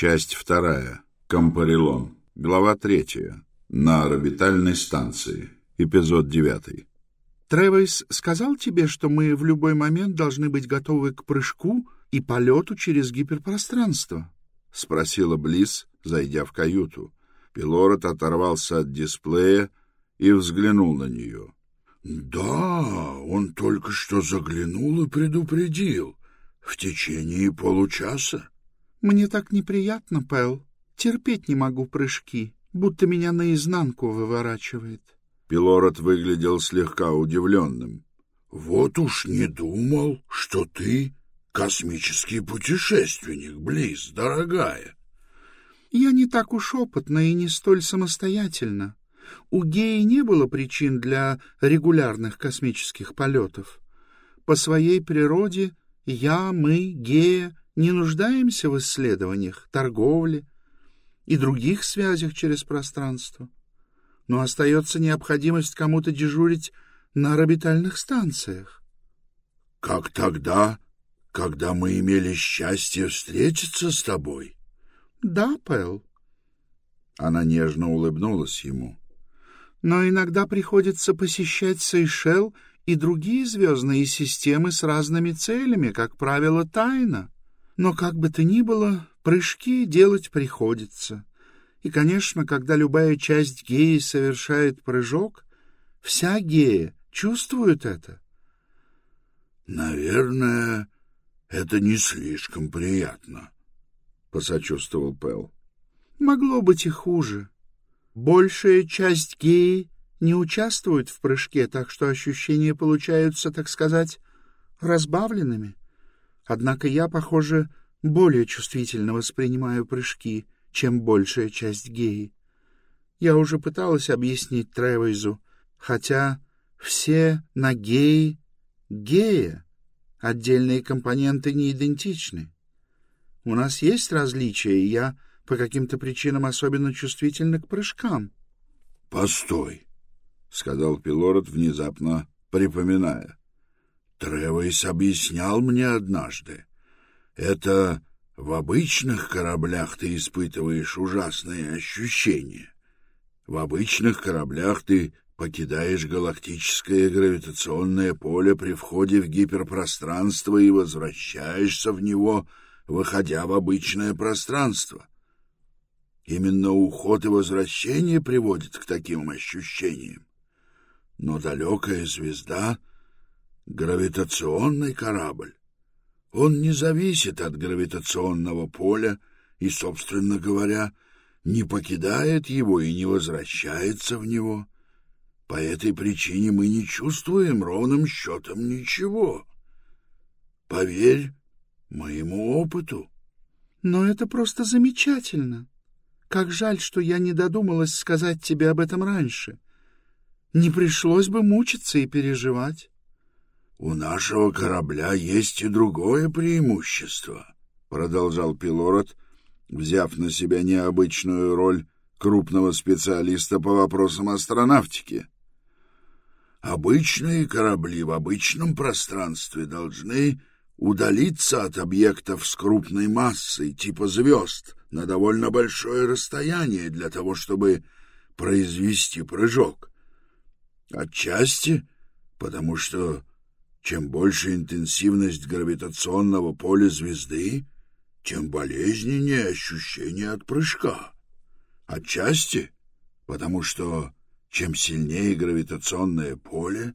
Часть вторая. Компарилон. Глава третья. На орбитальной станции. Эпизод девятый. Тревис сказал тебе, что мы в любой момент должны быть готовы к прыжку и полету через гиперпространство? — спросила Близ, зайдя в каюту. Пилород оторвался от дисплея и взглянул на нее. — Да, он только что заглянул и предупредил. В течение получаса. Мне так неприятно, Пэл. Терпеть не могу прыжки, будто меня наизнанку выворачивает. Пилород выглядел слегка удивленным. — Вот уж не думал, что ты космический путешественник, Близ, дорогая. — Я не так уж опытна и не столь самостоятельна. У Геи не было причин для регулярных космических полетов. По своей природе я, мы, Гея, не нуждаемся в исследованиях, торговле и других связях через пространство. Но остается необходимость кому-то дежурить на орбитальных станциях. — Как тогда, когда мы имели счастье встретиться с тобой? — Да, Пэл. Она нежно улыбнулась ему. — Но иногда приходится посещать Сейшел и другие звездные системы с разными целями, как правило, тайно. Но как бы то ни было, прыжки делать приходится. И, конечно, когда любая часть геи совершает прыжок, вся гея чувствует это. Наверное, это не слишком приятно, посочувствовал Пэл. Могло быть и хуже. Большая часть геи не участвует в прыжке, так что ощущения получаются, так сказать, разбавленными. Однако я, похоже, более чувствительно воспринимаю прыжки, чем большая часть геи. Я уже пыталась объяснить Тревойзу, хотя все на геи — гея, отдельные компоненты не идентичны. У нас есть различия, и я по каким-то причинам особенно чувствительна к прыжкам. — Постой, — сказал Пилород, внезапно припоминая. Тревойс объяснял мне однажды. Это в обычных кораблях ты испытываешь ужасные ощущения. В обычных кораблях ты покидаешь галактическое гравитационное поле при входе в гиперпространство и возвращаешься в него, выходя в обычное пространство. Именно уход и возвращение приводят к таким ощущениям. Но далекая звезда гравитационный корабль. Он не зависит от гравитационного поля и, собственно говоря, не покидает его и не возвращается в него. По этой причине мы не чувствуем ровным счетом ничего. Поверь моему опыту. Но это просто замечательно. Как жаль, что я не додумалась сказать тебе об этом раньше. Не пришлось бы мучиться и переживать. «У нашего корабля есть и другое преимущество», — продолжал Пилород, взяв на себя необычную роль крупного специалиста по вопросам астронавтики. «Обычные корабли в обычном пространстве должны удалиться от объектов с крупной массой, типа звезд, на довольно большое расстояние для того, чтобы произвести прыжок. Отчасти потому, что чем больше интенсивность гравитационного поля звезды, тем болезненнее ощущение от прыжка. Отчасти потому, что чем сильнее гравитационное поле,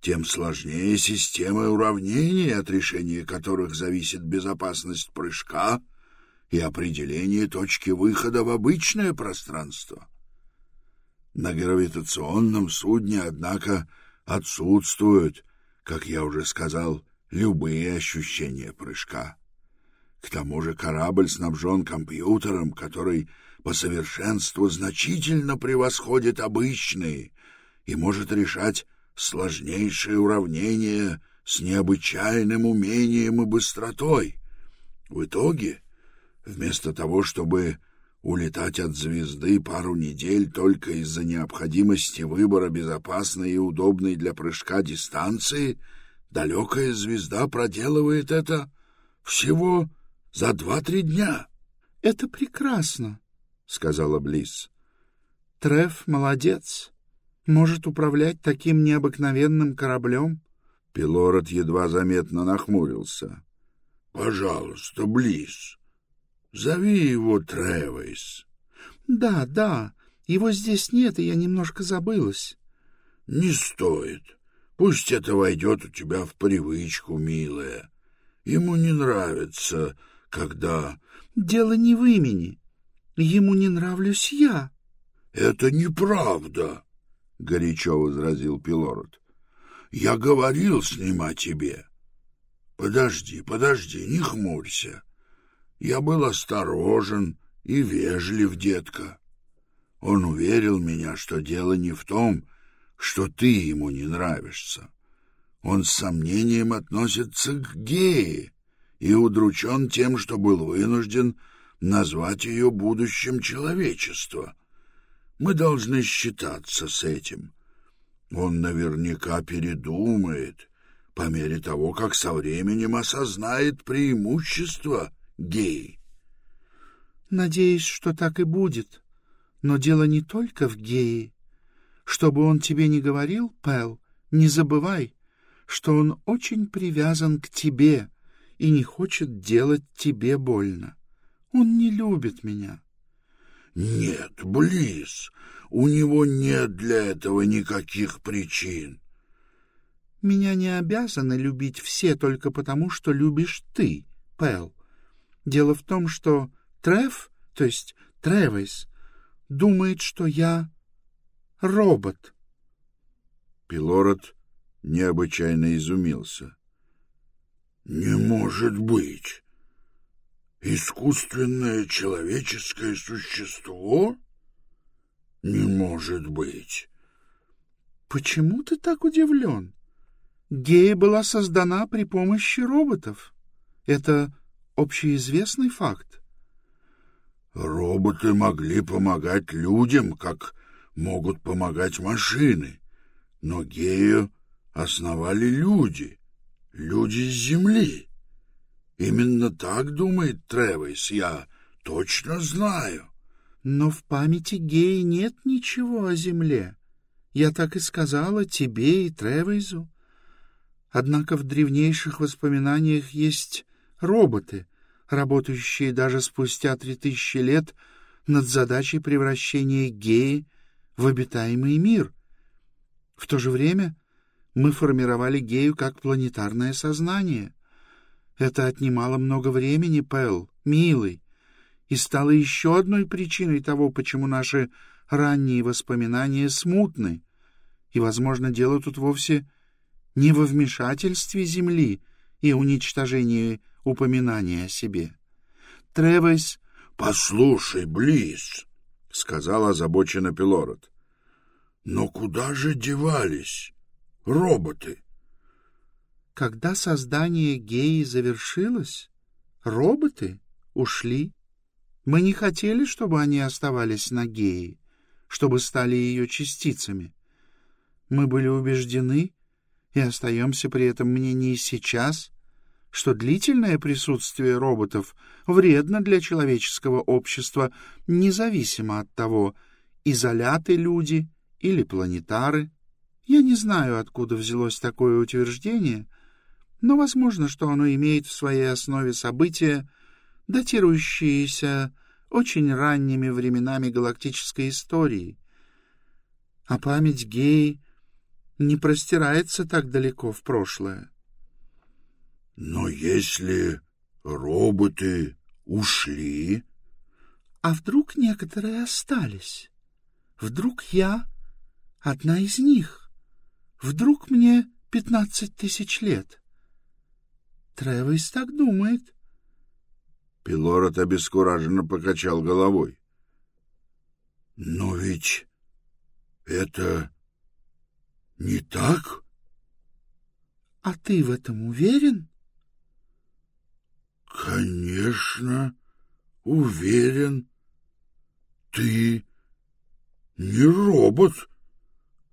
тем сложнее система уравнений, от решения которых зависит безопасность прыжка и определение точки выхода в обычное пространство. На гравитационном судне, однако, отсутствуют как я уже сказал, любые ощущения прыжка. К тому же корабль снабжен компьютером, который по совершенству значительно превосходит обычные и может решать сложнейшие уравнения с необычайным умением и быстротой. В итоге, вместо того, чтобы улетать от звезды пару недель только из-за необходимости выбора безопасной и удобной для прыжка дистанции, далекая звезда проделывает это всего за два-три дня. — Это прекрасно, — сказала Близ. — Треф молодец. Может управлять таким необыкновенным кораблем. Пилород едва заметно нахмурился. — Пожалуйста, Близ, зови его Тревис. — Да, да, его здесь нет, и я немножко забылась. — Не стоит. Пусть это войдет у тебя в привычку, милая. Ему не нравится, когда... — Дело не в имени. Ему не нравлюсь я. — Это неправда, — горячо возразил Пилород. — Я говорил с ним о тебе. Подожди, подожди, не хмурься. Я был осторожен и вежлив, детка. Он уверил меня, что дело не в том, что ты ему не нравишься. Он с сомнением относится к гее и удручен тем, что был вынужден назвать ее будущим человечества. Мы должны считаться с этим. Он наверняка передумает по мере того, как со временем осознает преимущество гей. Надеюсь, что так и будет. Но дело не только в гее. Что бы он тебе ни говорил, Пэл, не забывай, что он очень привязан к тебе и не хочет делать тебе больно. Он не любит меня. — Нет, Близ, у него нет для этого никаких причин. — Меня не обязаны любить все только потому, что любишь ты, Пэл. Дело в том, что Трев, то есть Тревис, думает, что я робот. Пилород необычайно изумился. — Не может быть! Искусственное человеческое существо? Не может быть! — Почему ты так удивлен? Гея была создана при помощи роботов. Это общеизвестный факт. Роботы могли помогать людям, как могут помогать машины, но гею основали люди, люди с земли. Именно так думает Тревис, я точно знаю. Но в памяти геи нет ничего о земле. Я так и сказала тебе и Тревизу. Однако в древнейших воспоминаниях есть роботы, работающие даже спустя три тысячи лет над задачей превращения геи в обитаемый мир. В то же время мы формировали гею как планетарное сознание. Это отнимало много времени, Пэл, милый, и стало еще одной причиной того, почему наши ранние воспоминания смутны. И, возможно, дело тут вовсе не во вмешательстве Земли и уничтожении упоминания о себе. Тревес... — Послушай, Близ, — сказал озабоченно Пилород, — но куда же девались роботы? Когда создание геи завершилось, роботы ушли. Мы не хотели, чтобы они оставались на геи, чтобы стали ее частицами. Мы были убеждены, и остаемся при этом мнении сейчас, что длительное присутствие роботов вредно для человеческого общества, независимо от того, изоляты люди или планетары. Я не знаю, откуда взялось такое утверждение, но возможно, что оно имеет в своей основе события, датирующиеся очень ранними временами галактической истории. А память геи не простирается так далеко в прошлое. Но если роботы ушли... А вдруг некоторые остались? Вдруг я одна из них? Вдруг мне пятнадцать тысяч лет? Тревис так думает. Пилород обескураженно покачал головой. — Но ведь это не так? — А ты в этом уверен? — Конечно, уверен. Ты не робот.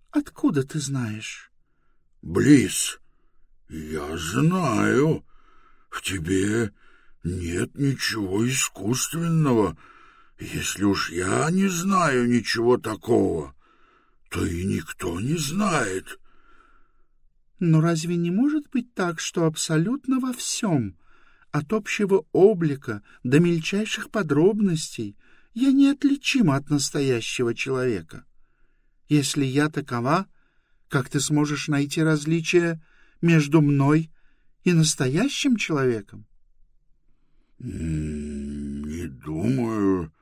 — Откуда ты знаешь? — Близ, я знаю. В тебе нет ничего искусственного. Если уж я не знаю ничего такого, то и никто не знает. Но разве не может быть так, что абсолютно во всем, от общего облика до мельчайших подробностей, я неотличима от настоящего человека? Если я такова, как ты сможешь найти различия между мной и настоящим человеком? — Не думаю,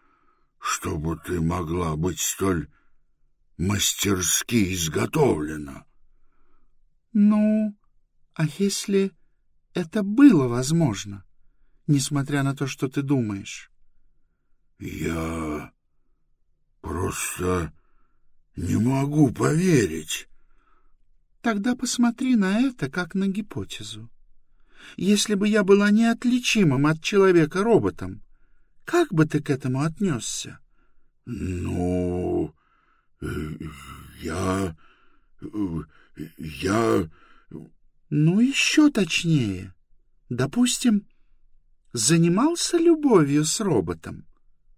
чтобы ты могла быть столь мастерски изготовлена. — Ну, а если это было возможно, несмотря на то, что ты думаешь? — Я просто не могу поверить. — Тогда посмотри на это как на гипотезу. Если бы я была неотличимым от человека роботом, как бы ты к этому отнесся? — Ну, э, я... Э, я... Ну, еще точнее. Допустим, занимался любовью с роботом.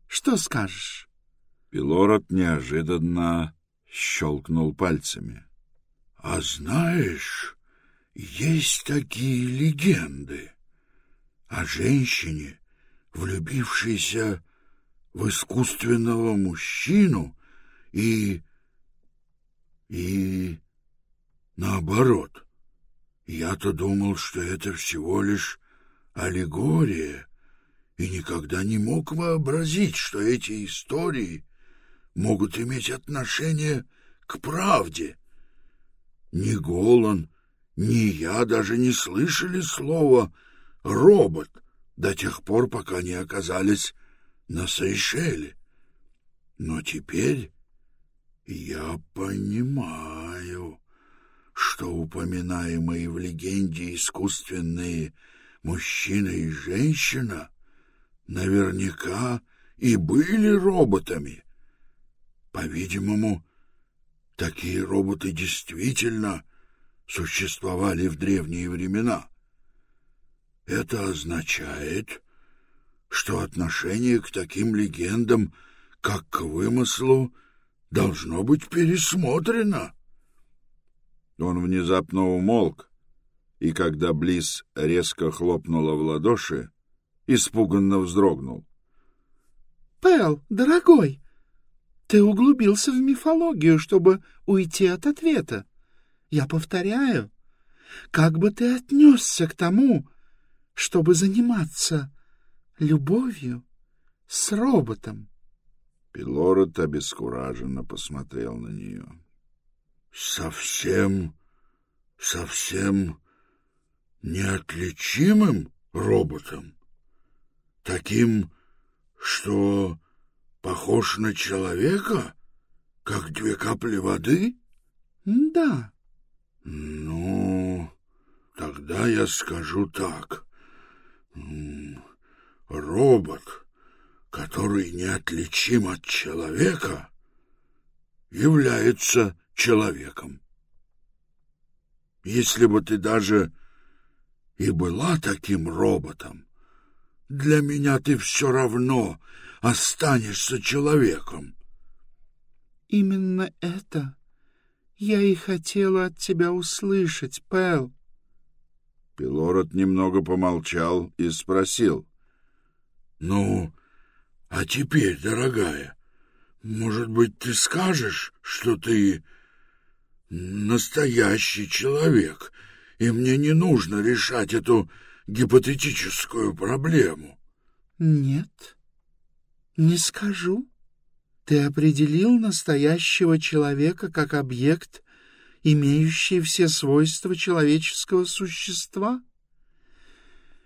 Что скажешь? Пилород неожиданно щелкнул пальцами. — А знаешь, есть такие легенды о женщине, влюбившейся в искусственного мужчину и... и... наоборот. Я-то думал, что это всего лишь аллегория, и никогда не мог вообразить, что эти истории могут иметь отношение к правде. Ни Голан, ни я даже не слышали слова «робот» до тех пор, пока не оказались на Сейшеле. Но теперь я понимаю, что упоминаемые в легенде искусственные мужчина и женщина наверняка и были роботами. По-видимому, такие роботы действительно существовали в древние времена. Это означает, что отношение к таким легендам, как к вымыслу, должно быть пересмотрено. Он внезапно умолк, и когда Близ резко хлопнула в ладоши, испуганно вздрогнул. — Пэл, дорогой, ты углубился в мифологию, чтобы уйти от ответа. Я повторяю, как бы ты отнесся к тому, чтобы заниматься любовью с роботом? Пилород обескураженно посмотрел на нее. — Совсем, совсем неотличимым роботом? Таким, что похож на человека, как две капли воды? — Да. Ну, тогда я скажу так. Робот, который неотличим от человека, является человеком. Если бы ты даже и была таким роботом, для меня ты все равно останешься человеком. Именно это я и хотела от тебя услышать, Пэл. Пилород немного помолчал и спросил. — Ну, а теперь, дорогая, может быть, ты скажешь, что ты настоящий человек, и мне не нужно решать эту гипотетическую проблему? — Нет, не скажу. Ты определил настоящего человека как объект, имеющий все свойства человеческого существа?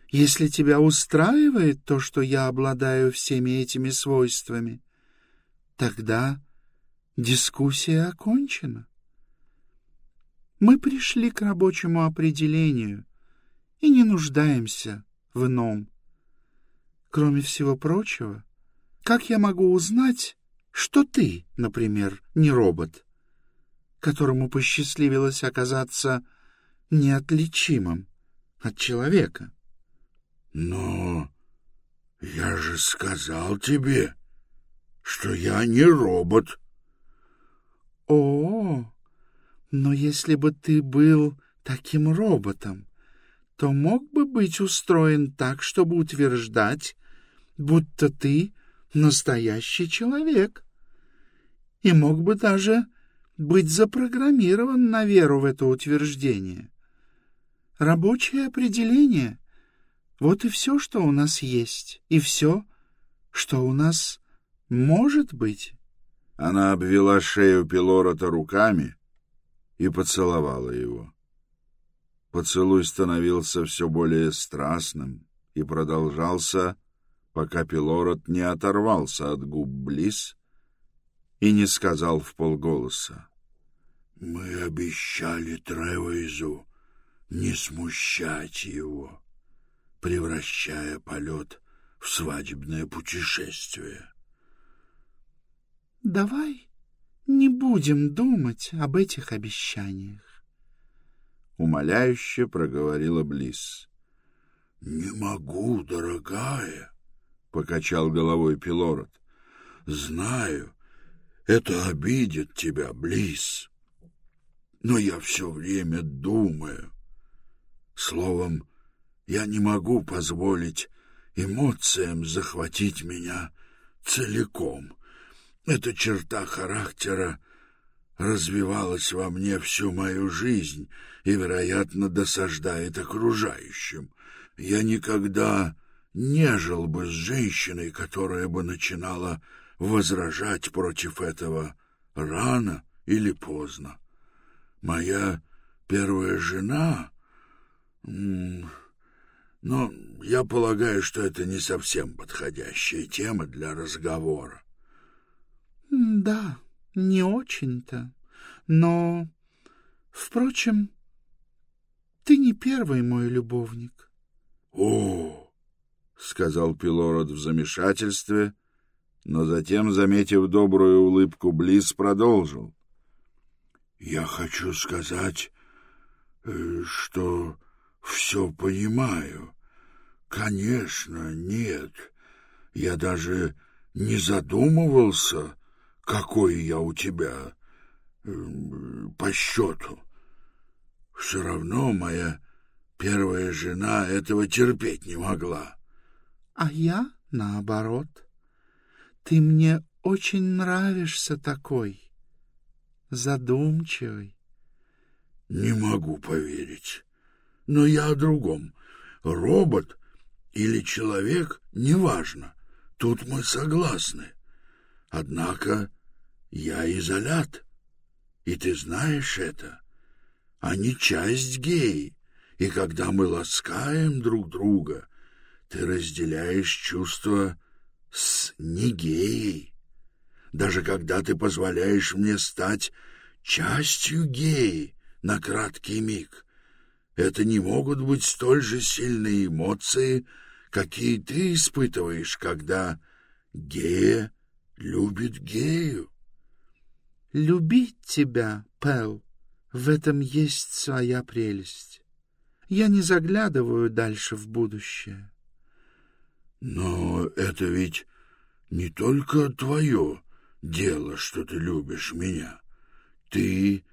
Если тебя устраивает то, что я обладаю всеми этими свойствами, тогда дискуссия окончена. Мы пришли к рабочему определению и не нуждаемся в ином. Кроме всего прочего, как я могу узнать, что ты, например, не робот, которому посчастливилось оказаться неотличимым от человека. Но Я же сказал тебе, что я не робот. О, но если бы ты был таким роботом, то мог бы быть устроен так, чтобы утверждать, будто ты настоящий человек, и мог бы даже быть запрограммирован на веру в это утверждение. Рабочее определение — вот и все, что у нас есть, и все, что у нас может быть. Она обвела шею Пилорота руками и поцеловала его. Поцелуй становился все более страстным и продолжался, пока Пилорот не оторвался от губ Близ и не сказал в полголоса. Мы обещали Тревейзу не смущать его, превращая полет в свадебное путешествие. — Давай не будем думать об этих обещаниях. Умоляюще проговорила Близ. — Не могу, дорогая, — покачал головой Пилород. — Знаю, это обидит тебя, Близ но я все время думаю. Словом, я не могу позволить эмоциям захватить меня целиком. Эта черта характера развивалась во мне всю мою жизнь и, вероятно, досаждает окружающим. Я никогда не жил бы с женщиной, которая бы начинала возражать против этого рано или поздно моя первая жена... Но я полагаю, что это не совсем подходящая тема для разговора. — Да, не очень-то. Но, впрочем, ты не первый мой любовник. — О! — сказал Пилород в замешательстве, но затем, заметив добрую улыбку Близ, продолжил. Я хочу сказать, э, что все понимаю. Конечно, нет. Я даже не задумывался, какой я у тебя э, по счету. Все равно моя первая жена этого терпеть не могла. А я наоборот. Ты мне очень нравишься такой задумчивый. — Не могу поверить. Но я о другом. Робот или человек — неважно. Тут мы согласны. Однако я изолят. И ты знаешь это. Они часть геи. И когда мы ласкаем друг друга, ты разделяешь чувства с негеей даже когда ты позволяешь мне стать частью геи на краткий миг. Это не могут быть столь же сильные эмоции, какие ты испытываешь, когда гея любит гею. Любить тебя, Пэл, в этом есть своя прелесть. Я не заглядываю дальше в будущее. Но это ведь не только твое дело, что ты любишь меня. Ты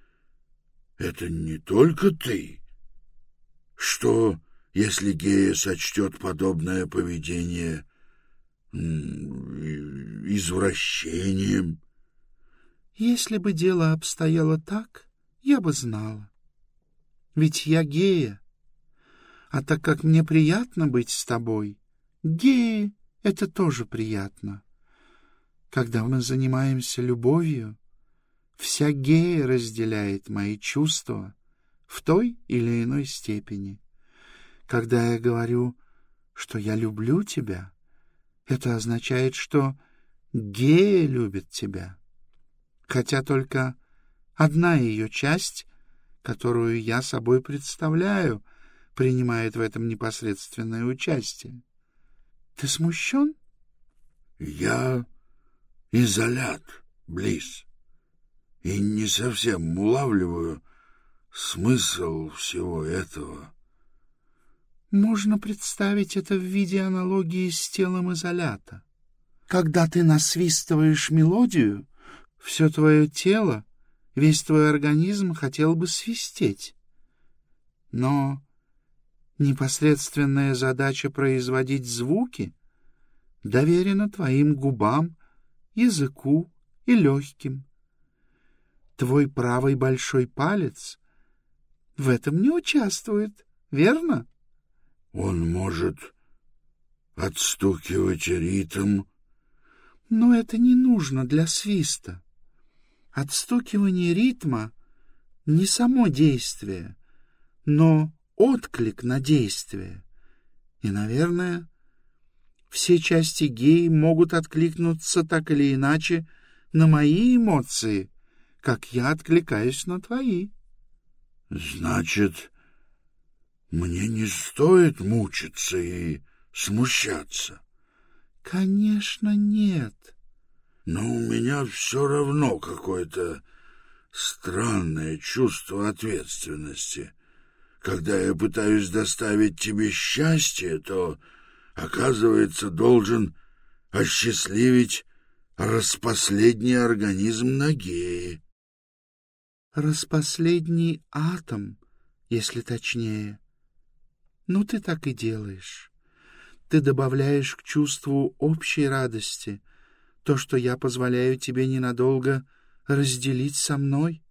— это не только ты. Что, если Гея сочтет подобное поведение извращением? Если бы дело обстояло так, я бы знала. Ведь я гея. А так как мне приятно быть с тобой, геи — это тоже приятно. Когда мы занимаемся любовью, вся гея разделяет мои чувства в той или иной степени. Когда я говорю, что я люблю тебя, это означает, что гея любит тебя, хотя только одна ее часть, которую я собой представляю, принимает в этом непосредственное участие. Ты смущен? — Я изолят, близ, и не совсем улавливаю смысл всего этого. Можно представить это в виде аналогии с телом изолята. Когда ты насвистываешь мелодию, все твое тело, весь твой организм хотел бы свистеть. Но непосредственная задача производить звуки доверена твоим губам, языку и легким. Твой правый большой палец в этом не участвует, верно? Он может отстукивать ритм. Но это не нужно для свиста. Отстукивание ритма — не само действие, но отклик на действие. И, наверное, все части геи могут откликнуться так или иначе на мои эмоции, как я откликаюсь на твои. — Значит, мне не стоит мучиться и смущаться? — Конечно, нет. Но у меня все равно какое-то странное чувство ответственности. Когда я пытаюсь доставить тебе счастье, то, оказывается, должен осчастливить распоследний организм Нагеи. Распоследний атом, если точнее. Ну, ты так и делаешь. Ты добавляешь к чувству общей радости то, что я позволяю тебе ненадолго разделить со мной.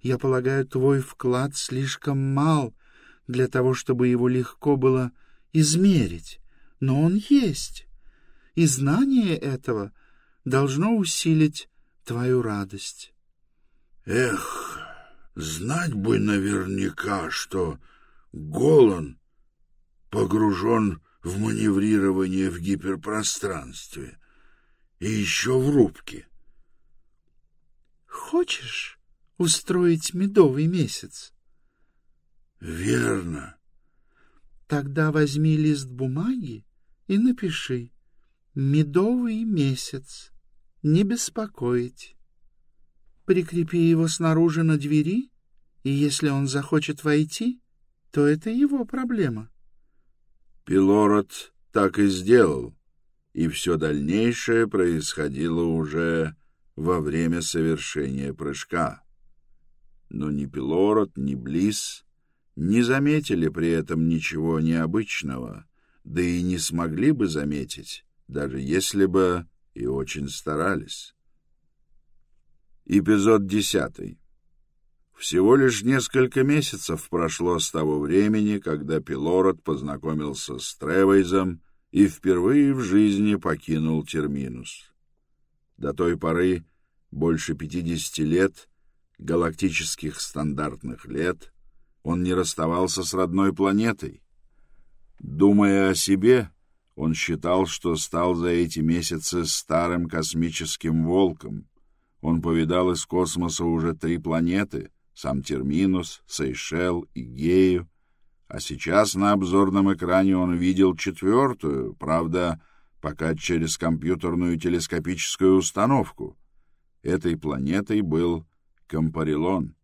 Я полагаю, твой вклад слишком мал для того, чтобы его легко было измерить, но он есть, и знание этого — должно усилить твою радость. Эх, знать бы наверняка, что Голан погружен в маневрирование в гиперпространстве и еще в рубке. Хочешь устроить медовый месяц? Верно. Тогда возьми лист бумаги и напиши «Медовый месяц» не беспокоить. Прикрепи его снаружи на двери, и если он захочет войти, то это его проблема. Пилород так и сделал, и все дальнейшее происходило уже во время совершения прыжка. Но ни Пилород, ни Близ не заметили при этом ничего необычного, да и не смогли бы заметить, даже если бы и очень старались. Эпизод десятый. Всего лишь несколько месяцев прошло с того времени, когда Пилород познакомился с Тревейзом и впервые в жизни покинул Терминус. До той поры больше пятидесяти лет, галактических стандартных лет, он не расставался с родной планетой. Думая о себе, он считал, что стал за эти месяцы старым космическим волком. Он повидал из космоса уже три планеты — сам Терминус, Сейшел и Гею, а сейчас на обзорном экране он видел четвертую, правда, пока через компьютерную телескопическую установку. Этой планетой был Компарилон.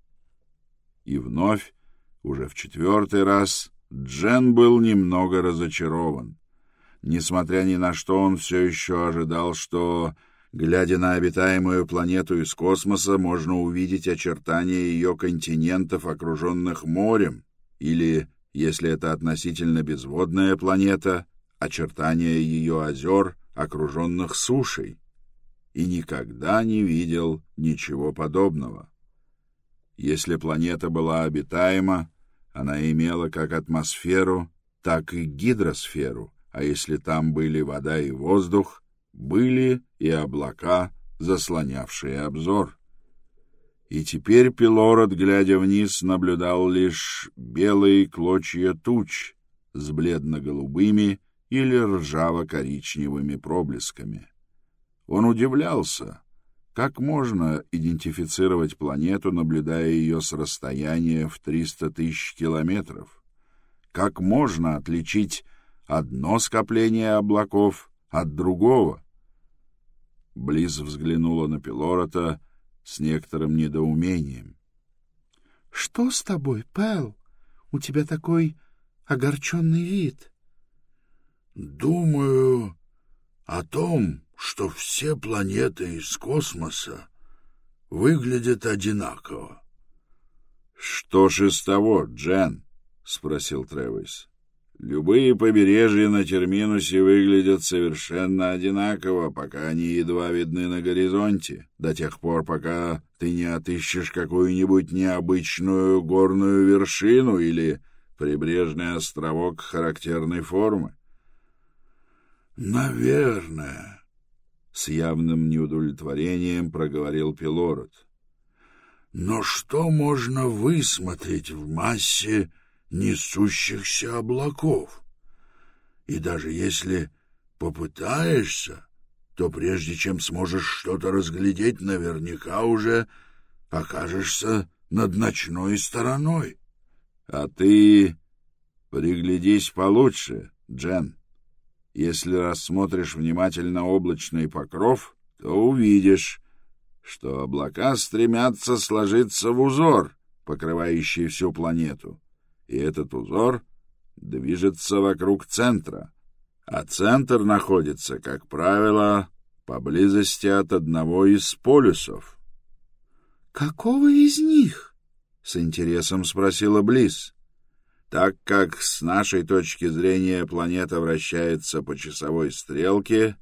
И вновь, уже в четвертый раз, Джен был немного разочарован. Несмотря ни на что, он все еще ожидал, что, глядя на обитаемую планету из космоса, можно увидеть очертания ее континентов, окруженных морем, или, если это относительно безводная планета, очертания ее озер, окруженных сушей, и никогда не видел ничего подобного. Если планета была обитаема, она имела как атмосферу, так и гидросферу — а если там были вода и воздух, были и облака, заслонявшие обзор. И теперь Пилород, глядя вниз, наблюдал лишь белые клочья туч с бледно-голубыми или ржаво-коричневыми проблесками. Он удивлялся, как можно идентифицировать планету, наблюдая ее с расстояния в 300 тысяч километров? Как можно отличить одно скопление облаков от другого. Близ взглянула на Пилорота с некоторым недоумением. — Что с тобой, Пэл? У тебя такой огорченный вид? — Думаю о том, что все планеты из космоса выглядят одинаково. — Что ж из того, Джен? — спросил Тревис. Любые побережья на Терминусе выглядят совершенно одинаково, пока они едва видны на горизонте, до тех пор, пока ты не отыщешь какую-нибудь необычную горную вершину или прибрежный островок характерной формы. «Наверное», — с явным неудовлетворением проговорил Пилород. «Но что можно высмотреть в массе несущихся облаков. И даже если попытаешься, то прежде чем сможешь что-то разглядеть, наверняка уже окажешься над ночной стороной. А ты приглядись получше, Джен. Если рассмотришь внимательно облачный покров, то увидишь, что облака стремятся сложиться в узор, покрывающий всю планету и этот узор движется вокруг центра, а центр находится, как правило, поблизости от одного из полюсов. «Какого из них?» — с интересом спросила Близ. Так как с нашей точки зрения планета вращается по часовой стрелке,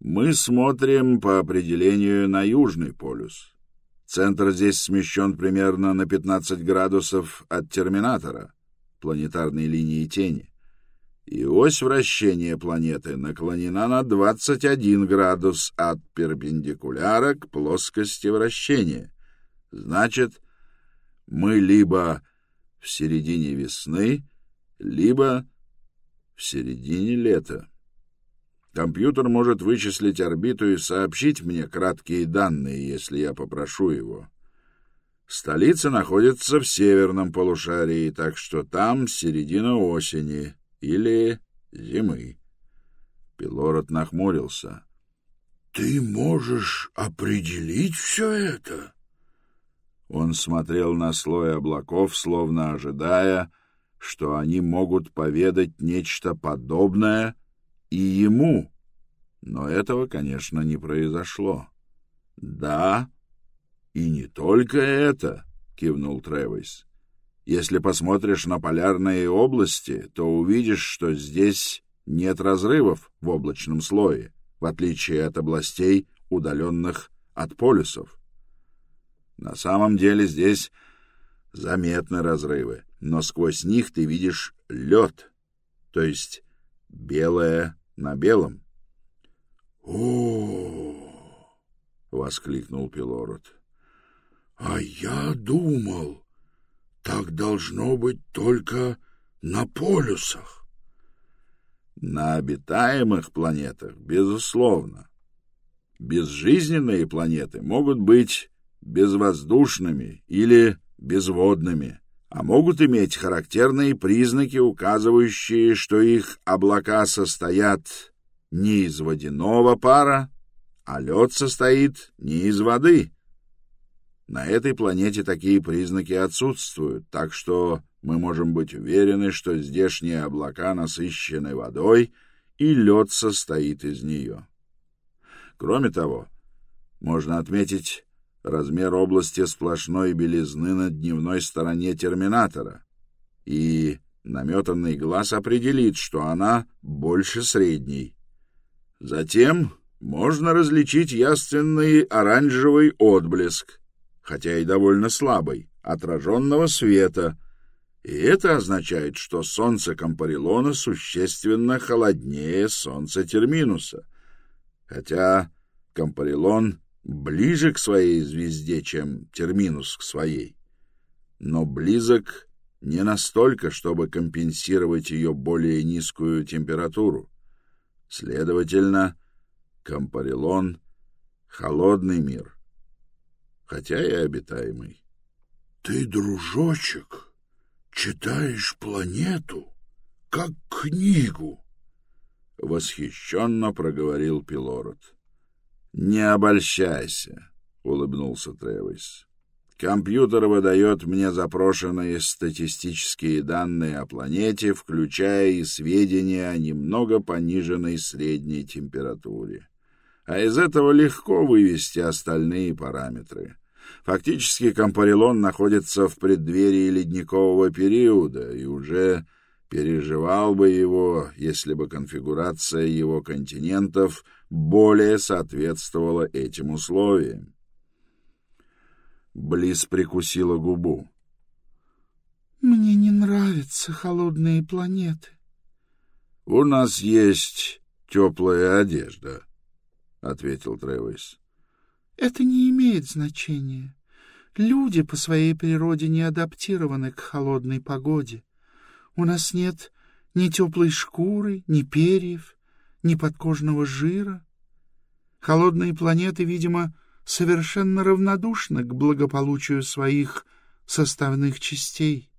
мы смотрим по определению на Южный полюс. Центр здесь смещен примерно на 15 градусов от терминатора планетарной линии тени, и ось вращения планеты наклонена на 21 градус от перпендикуляра к плоскости вращения. Значит, мы либо в середине весны, либо в середине лета. Компьютер может вычислить орбиту и сообщить мне краткие данные, если я попрошу его. Столица находится в северном полушарии, так что там середина осени или зимы. Пилород нахмурился. — Ты можешь определить все это? Он смотрел на слой облаков, словно ожидая, что они могут поведать нечто подобное и ему. Но этого, конечно, не произошло. Да, «И не только это», — кивнул Тревис. «Если посмотришь на полярные области, то увидишь, что здесь нет разрывов в облачном слое, в отличие от областей, удаленных от полюсов. На самом деле здесь заметны разрывы, но сквозь них ты видишь лед, то есть белое на белом. «О!» — воскликнул Пилород. А я думал, так должно быть только на полюсах. На обитаемых планетах, безусловно. Безжизненные планеты могут быть безвоздушными или безводными, а могут иметь характерные признаки, указывающие, что их облака состоят не из водяного пара, а лед состоит не из воды. На этой планете такие признаки отсутствуют, так что мы можем быть уверены, что здешние облака насыщены водой, и лед состоит из нее. Кроме того, можно отметить размер области сплошной белизны на дневной стороне терминатора, и наметанный глаз определит, что она больше средней. Затем можно различить ясственный оранжевый отблеск — хотя и довольно слабой, отраженного света, и это означает, что солнце Кампарилона существенно холоднее солнца Терминуса, хотя Кампарилон ближе к своей звезде, чем Терминус к своей, но близок не настолько, чтобы компенсировать ее более низкую температуру. Следовательно, Кампарилон — холодный мир, хотя и обитаемый. — Ты, дружочек, читаешь планету, как книгу, — восхищенно проговорил Пилород. — Не обольщайся, — улыбнулся Тревис. Компьютер выдает мне запрошенные статистические данные о планете, включая и сведения о немного пониженной средней температуре. А из этого легко вывести остальные параметры. Фактически Компарилон находится в преддверии ледникового периода и уже переживал бы его, если бы конфигурация его континентов более соответствовала этим условиям. Близ прикусила губу. «Мне не нравятся холодные планеты». «У нас есть теплая одежда», — ответил Тревис. «Это не имеет значения. Люди по своей природе не адаптированы к холодной погоде. У нас нет ни теплой шкуры, ни перьев, ни подкожного жира. Холодные планеты, видимо, — совершенно равнодушна к благополучию своих составных частей.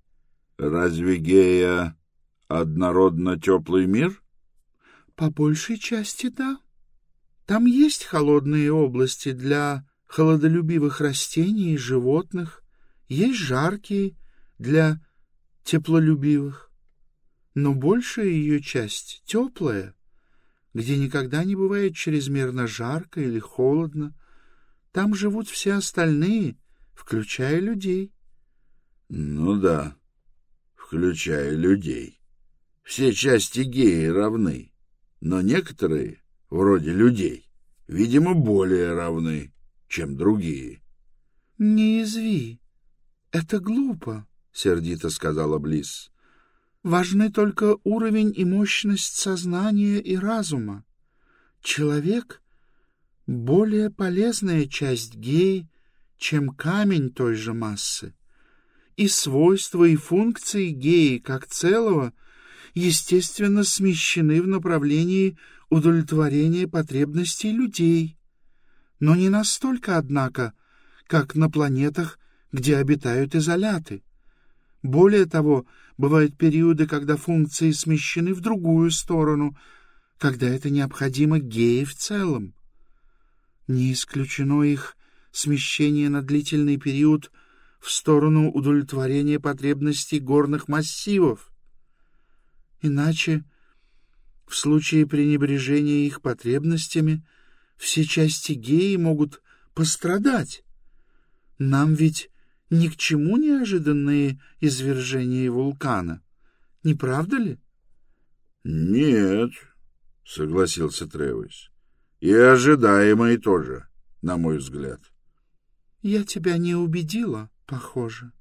Разве Гея однородно теплый мир? По большей части да. Там есть холодные области для холодолюбивых растений и животных, есть жаркие для теплолюбивых. Но большая ее часть теплая, где никогда не бывает чрезмерно жарко или холодно, там живут все остальные, включая людей. — Ну да, включая людей. Все части геи равны, но некоторые, вроде людей, видимо, более равны, чем другие. — Не изви. Это глупо, — сердито сказала Близ. — Важны только уровень и мощность сознания и разума. Человек — более полезная часть геи, чем камень той же массы. И свойства и функции геи как целого, естественно, смещены в направлении удовлетворения потребностей людей, но не настолько, однако, как на планетах, где обитают изоляты. Более того, бывают периоды, когда функции смещены в другую сторону, когда это необходимо геи в целом. Не исключено их смещение на длительный период в сторону удовлетворения потребностей горных массивов. Иначе, в случае пренебрежения их потребностями, все части геи могут пострадать. Нам ведь ни к чему неожиданные извержения вулкана, не правда ли? — Нет, — согласился Тревис. И ожидаемые тоже, на мой взгляд. — Я тебя не убедила, похоже.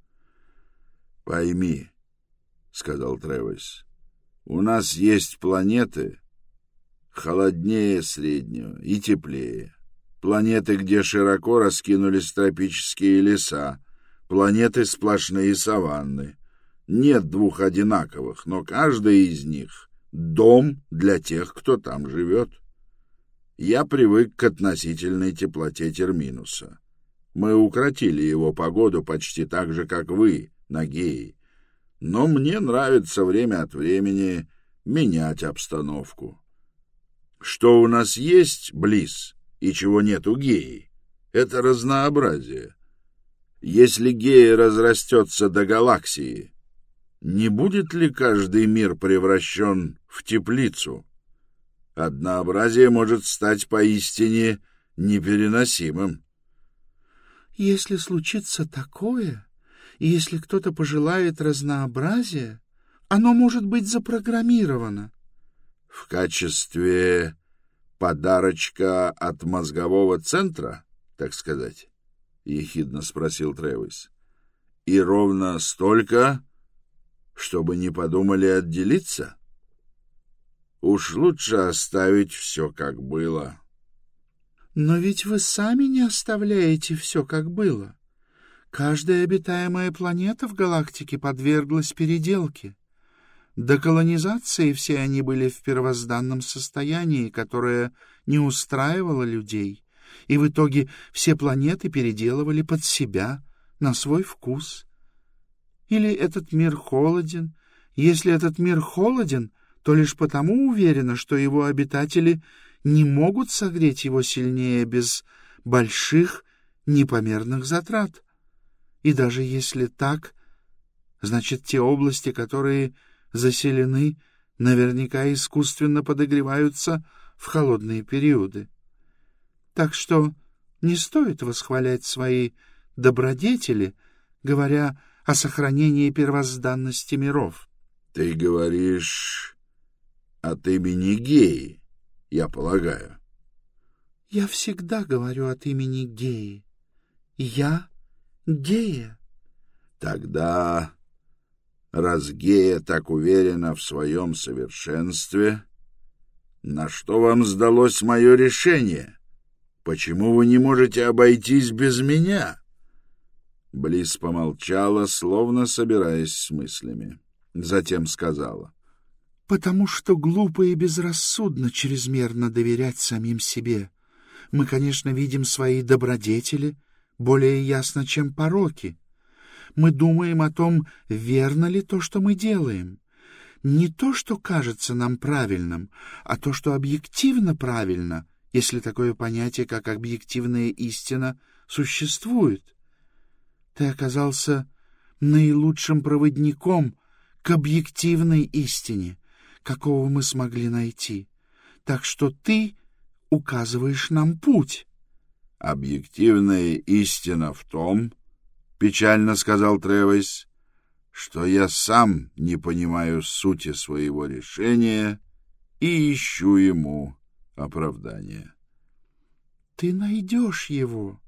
— Пойми, — сказал Тревис, — у нас есть планеты холоднее среднего и теплее. Планеты, где широко раскинулись тропические леса, планеты сплошные саванны. Нет двух одинаковых, но каждая из них — дом для тех, кто там живет. — я привык к относительной теплоте терминуса. Мы укротили его погоду почти так же, как вы, на геи. Но мне нравится время от времени менять обстановку. Что у нас есть, Близ, и чего нет у геи, это разнообразие. Если гея разрастется до галаксии, не будет ли каждый мир превращен в теплицу? однообразие может стать поистине непереносимым. Если случится такое, и если кто-то пожелает разнообразия, оно может быть запрограммировано. В качестве подарочка от мозгового центра, так сказать, — ехидно спросил Тревис. — И ровно столько, чтобы не подумали отделиться? — Уж лучше оставить все, как было. Но ведь вы сами не оставляете все, как было. Каждая обитаемая планета в галактике подверглась переделке. До колонизации все они были в первозданном состоянии, которое не устраивало людей, и в итоге все планеты переделывали под себя, на свой вкус. Или этот мир холоден? Если этот мир холоден, то лишь потому уверена, что его обитатели не могут согреть его сильнее без больших непомерных затрат. И даже если так, значит, те области, которые заселены, наверняка искусственно подогреваются в холодные периоды. Так что не стоит восхвалять свои добродетели, говоря о сохранении первозданности миров. — Ты говоришь от имени геи, я полагаю. — Я всегда говорю от имени геи. Я гея. — Тогда, раз гея так уверена в своем совершенстве, на что вам сдалось мое решение? Почему вы не можете обойтись без меня? Близ помолчала, словно собираясь с мыслями. Затем сказала. — Потому что глупо и безрассудно чрезмерно доверять самим себе. Мы, конечно, видим свои добродетели более ясно, чем пороки. Мы думаем о том, верно ли то, что мы делаем не то, что кажется нам правильным, а то, что объективно правильно, если такое понятие, как объективная истина, существует. Ты оказался наилучшим проводником к объективной истине, какого мы смогли найти. Так что ты указываешь нам путь. — Объективная истина в том, — печально сказал Тревис, что я сам не понимаю сути своего решения и ищу ему оправдание. — Ты найдешь его.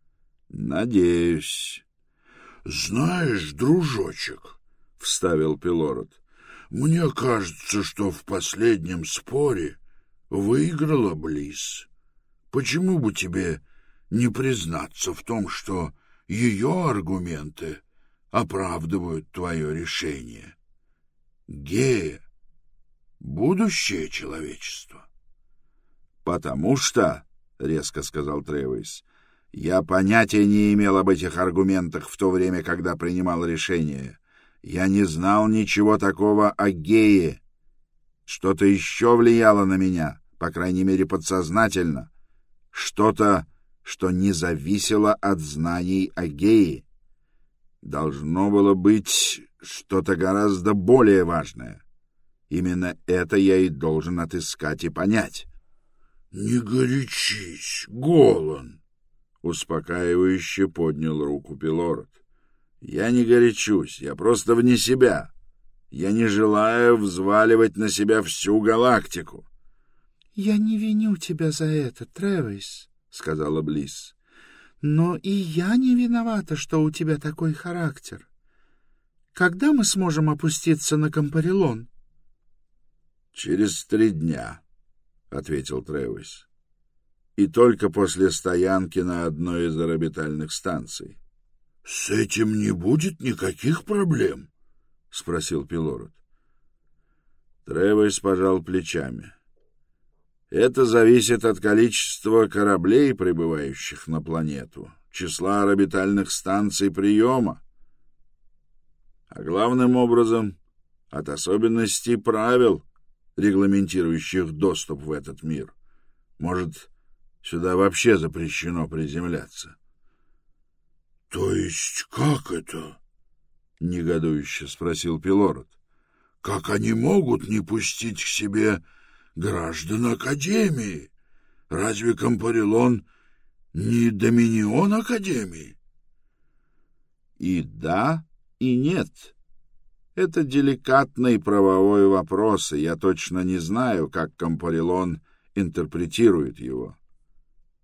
— Надеюсь. — Знаешь, дружочек, — вставил Пилород, — мне кажется, что в последнем споре выиграла Близ. Почему бы тебе не признаться в том, что ее аргументы — оправдывают твое решение. Гея — будущее человечества. — Потому что, — резко сказал Тревис, — я понятия не имел об этих аргументах в то время, когда принимал решение. Я не знал ничего такого о гее. Что-то еще влияло на меня, по крайней мере, подсознательно. Что-то, что не зависело от знаний о гее. Должно было быть что-то гораздо более важное. Именно это я и должен отыскать и понять. — Не горячись, Голан! — успокаивающе поднял руку Пилород. — Я не горячусь, я просто вне себя. Я не желаю взваливать на себя всю галактику. — Я не виню тебя за это, Тревис, — сказала Близ. Но и я не виновата, что у тебя такой характер. Когда мы сможем опуститься на Компарилон? — Через три дня, — ответил Тревис. — И только после стоянки на одной из орбитальных станций. — С этим не будет никаких проблем? — спросил Пилород. Тревис пожал плечами. — это зависит от количества кораблей, прибывающих на планету, числа орбитальных станций приема, а главным образом от особенностей правил, регламентирующих доступ в этот мир. Может, сюда вообще запрещено приземляться. — То есть как это? — негодующе спросил Пилород. — Как они могут не пустить к себе граждан Академии. Разве Компарилон не доминион Академии? И да, и нет. Это деликатный правовой вопрос, и я точно не знаю, как Компарилон интерпретирует его.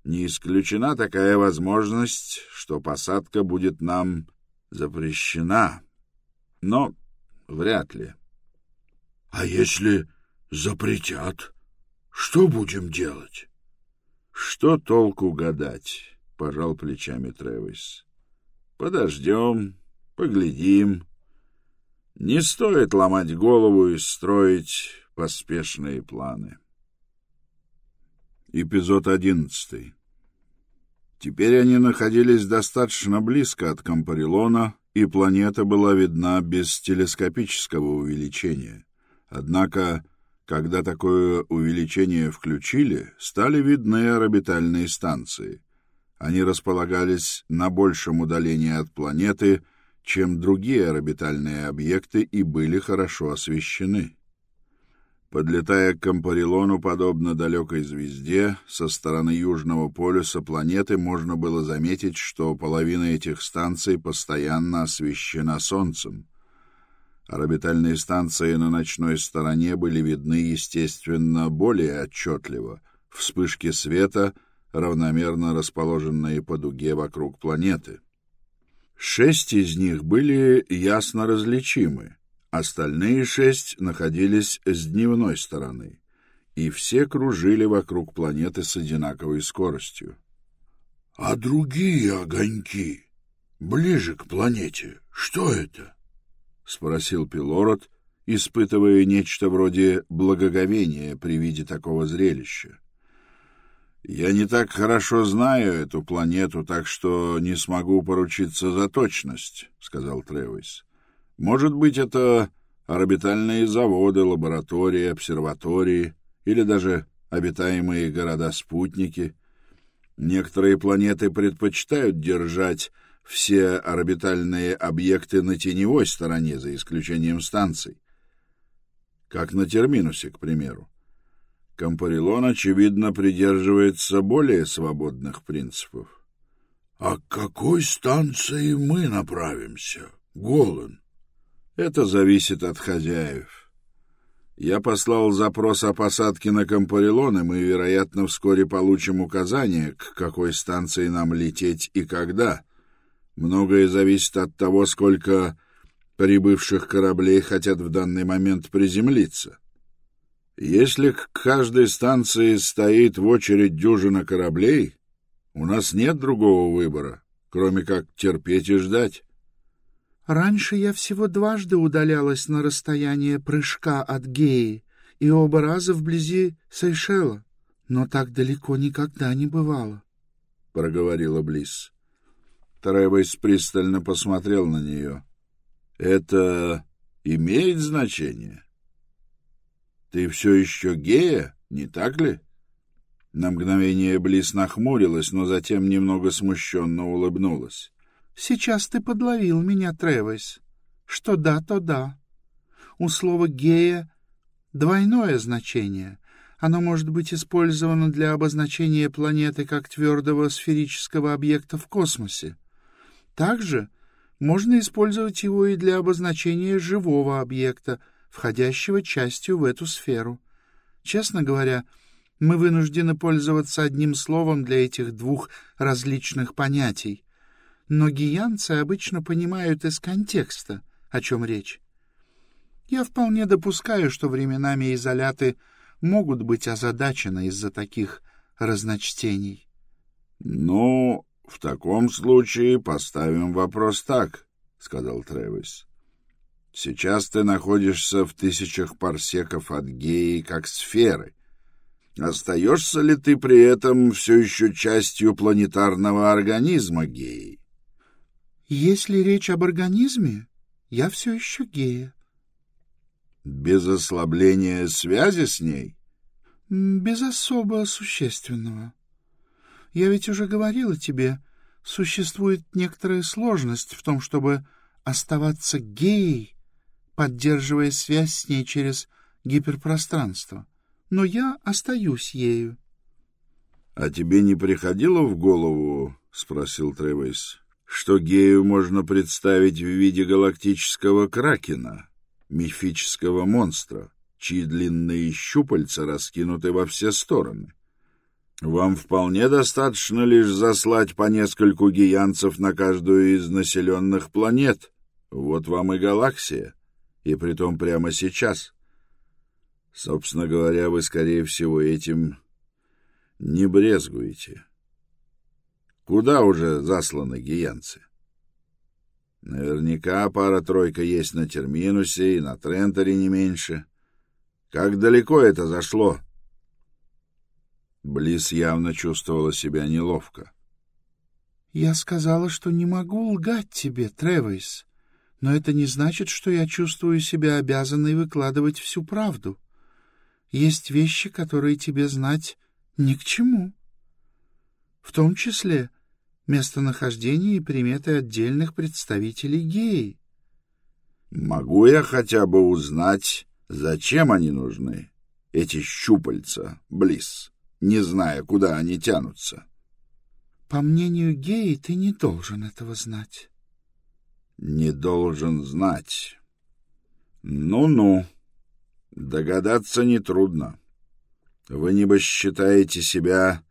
Не исключена такая возможность, что посадка будет нам запрещена, но вряд ли. — А если запретят. Что будем делать? Что толку гадать? Пожал плечами Тревис. Подождем, поглядим. Не стоит ломать голову и строить поспешные планы. Эпизод одиннадцатый. Теперь они находились достаточно близко от Компарилона, и планета была видна без телескопического увеличения. Однако когда такое увеличение включили, стали видны орбитальные станции. Они располагались на большем удалении от планеты, чем другие орбитальные объекты, и были хорошо освещены. Подлетая к Кампарилону, подобно далекой звезде, со стороны южного полюса планеты можно было заметить, что половина этих станций постоянно освещена Солнцем. Орбитальные станции на ночной стороне были видны, естественно, более отчетливо. Вспышки света, равномерно расположенные по дуге вокруг планеты. Шесть из них были ясно различимы, остальные шесть находились с дневной стороны, и все кружили вокруг планеты с одинаковой скоростью. — А другие огоньки, ближе к планете, что это? — спросил Пилород, испытывая нечто вроде благоговения при виде такого зрелища. Я не так хорошо знаю эту планету, так что не смогу поручиться за точность, сказал Тревис. Может быть, это орбитальные заводы, лаборатории, обсерватории или даже обитаемые города-спутники. Некоторые планеты предпочитают держать все орбитальные объекты на теневой стороне, за исключением станций. Как на Терминусе, к примеру. Кампарилон, очевидно, придерживается более свободных принципов. — А к какой станции мы направимся, Голан? — Это зависит от хозяев. Я послал запрос о посадке на Кампарилон, и мы, вероятно, вскоре получим указание, к какой станции нам лететь и когда. Многое зависит от того, сколько прибывших кораблей хотят в данный момент приземлиться. — если к каждой станции стоит в очередь дюжина кораблей, у нас нет другого выбора, кроме как терпеть и ждать. Раньше я всего дважды удалялась на расстояние прыжка от Геи, и оба раза вблизи Сейшела, но так далеко никогда не бывало, — проговорила Близ. Тревес пристально посмотрел на нее. — Это имеет значение? Ты все еще гея, не так ли? На мгновение Близ нахмурилась, но затем немного смущенно улыбнулась. — Сейчас ты подловил меня, Тревес. Что да, то да. У слова «гея» двойное значение. Оно может быть использовано для обозначения планеты как твердого сферического объекта в космосе. Также можно использовать его и для обозначения живого объекта — входящего частью в эту сферу. Честно говоря, мы вынуждены пользоваться одним словом для этих двух различных понятий. Но гиянцы обычно понимают из контекста, о чем речь. Я вполне допускаю, что временами изоляты могут быть озадачены из-за таких разночтений. — Ну, в таком случае поставим вопрос так, — сказал Тревис. Сейчас ты находишься в тысячах парсеков от геи как сферы. Остаешься ли ты при этом все еще частью планетарного организма геи? Если речь об организме, я все еще гея. Без ослабления связи с ней? Без особо существенного. Я ведь уже говорила тебе, существует некоторая сложность в том, чтобы оставаться геей поддерживая связь с ней через гиперпространство. Но я остаюсь ею. — А тебе не приходило в голову, — спросил Тревейс, — что гею можно представить в виде галактического кракена, мифического монстра, чьи длинные щупальца раскинуты во все стороны? Вам вполне достаточно лишь заслать по нескольку гиянцев на каждую из населенных планет. Вот вам и галаксия и притом прямо сейчас. Собственно говоря, вы, скорее всего, этим не брезгуете. Куда уже засланы гиянцы? Наверняка пара-тройка есть на Терминусе и на Тренторе не меньше. Как далеко это зашло? Близ явно чувствовала себя неловко. — Я сказала, что не могу лгать тебе, Тревис но это не значит, что я чувствую себя обязанной выкладывать всю правду. Есть вещи, которые тебе знать ни к чему. В том числе местонахождение и приметы отдельных представителей геи. Могу я хотя бы узнать, зачем они нужны, эти щупальца, Близ, не зная, куда они тянутся? По мнению геи, ты не должен этого знать. Не должен знать. Ну-ну, догадаться нетрудно. Вы, небо, считаете себя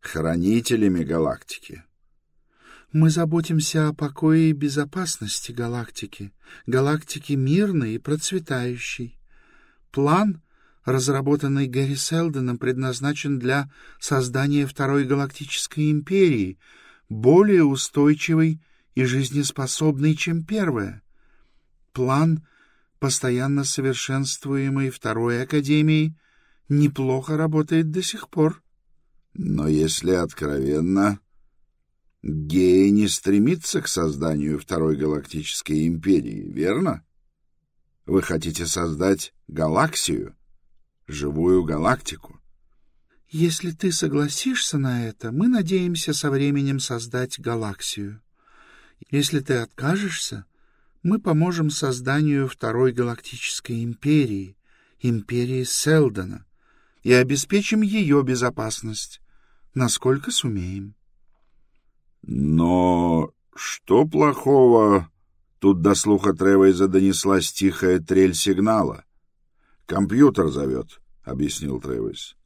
хранителями галактики? Мы заботимся о покое и безопасности галактики, галактики мирной и процветающей. План, разработанный Гэри Селденом, предназначен для создания Второй Галактической Империи, более устойчивой и жизнеспособной, чем первая. План, постоянно совершенствуемый Второй Академией, неплохо работает до сих пор. Но если откровенно, Гея не стремится к созданию Второй Галактической Империи, верно? Вы хотите создать галаксию, живую галактику? Если ты согласишься на это, мы надеемся со временем создать галаксию. Если ты откажешься, мы поможем созданию Второй Галактической Империи, Империи Селдона, и обеспечим ее безопасность, насколько сумеем. Но что плохого? Тут до слуха Тревейза донеслась тихая трель сигнала. «Компьютер зовет», — объяснил Тревейз.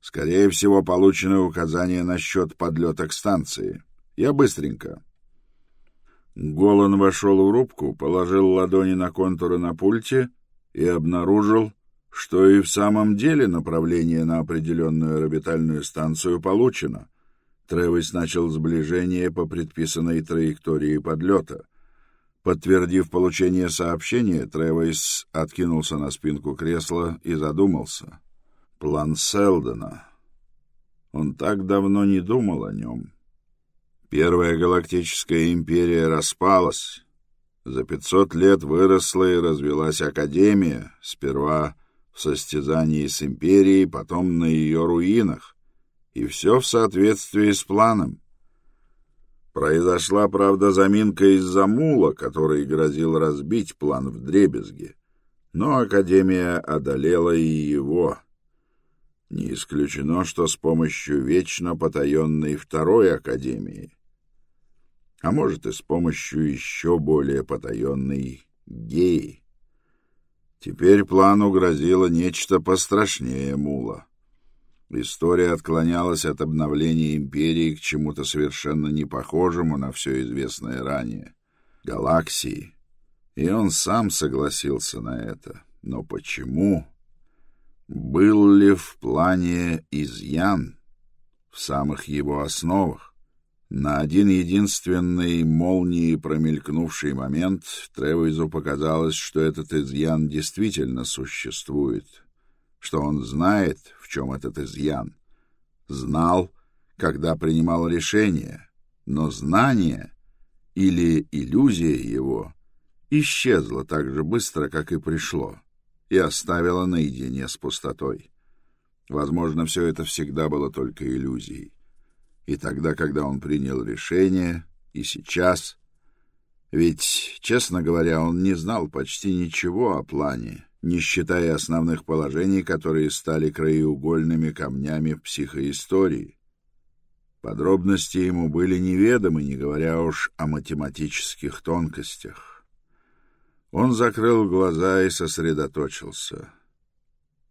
«Скорее всего, получено указание насчет подлета к станции. Я быстренько». Голан вошел в рубку, положил ладони на контуры на пульте и обнаружил, что и в самом деле направление на определенную орбитальную станцию получено — Тревис начал сближение по предписанной траектории подлета. Подтвердив получение сообщения, Тревис откинулся на спинку кресла и задумался. План Селдона. Он так давно не думал о нем. Первая галактическая империя распалась. За пятьсот лет выросла и развелась Академия, сперва в состязании с империей, потом на ее руинах и все в соответствии с планом. Произошла, правда, заминка из-за мула, который грозил разбить план в дребезги, но Академия одолела и его. Не исключено, что с помощью вечно потаенной второй Академии, а может и с помощью еще более потаенной геи. Теперь плану грозило нечто пострашнее мула. История отклонялась от обновления империи к чему-то совершенно непохожему на все известное ранее — галаксии. И он сам согласился на это. Но почему? Был ли в плане изъян в самых его основах? На один единственный молнии промелькнувший момент Тревизу показалось, что этот изъян действительно существует, что он знает, чем этот изъян. Знал, когда принимал решение, но знание или иллюзия его исчезла так же быстро, как и пришло, и оставила наедине с пустотой. Возможно, все это всегда было только иллюзией. И тогда, когда он принял решение, и сейчас... Ведь, честно говоря, он не знал почти ничего о плане, не считая основных положений, которые стали краеугольными камнями в психоистории. Подробности ему были неведомы, не говоря уж о математических тонкостях. Он закрыл глаза и сосредоточился.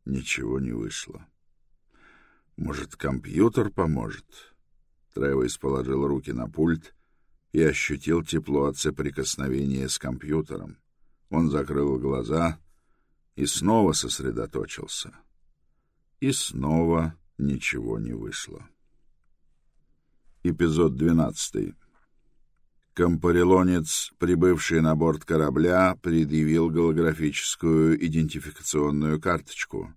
Ничего не вышло. Может, компьютер поможет? Тревойс положил руки на пульт и ощутил тепло от соприкосновения с компьютером. Он закрыл глаза и снова сосредоточился. И снова ничего не вышло. Эпизод двенадцатый. Компарелонец, прибывший на борт корабля, предъявил голографическую идентификационную карточку.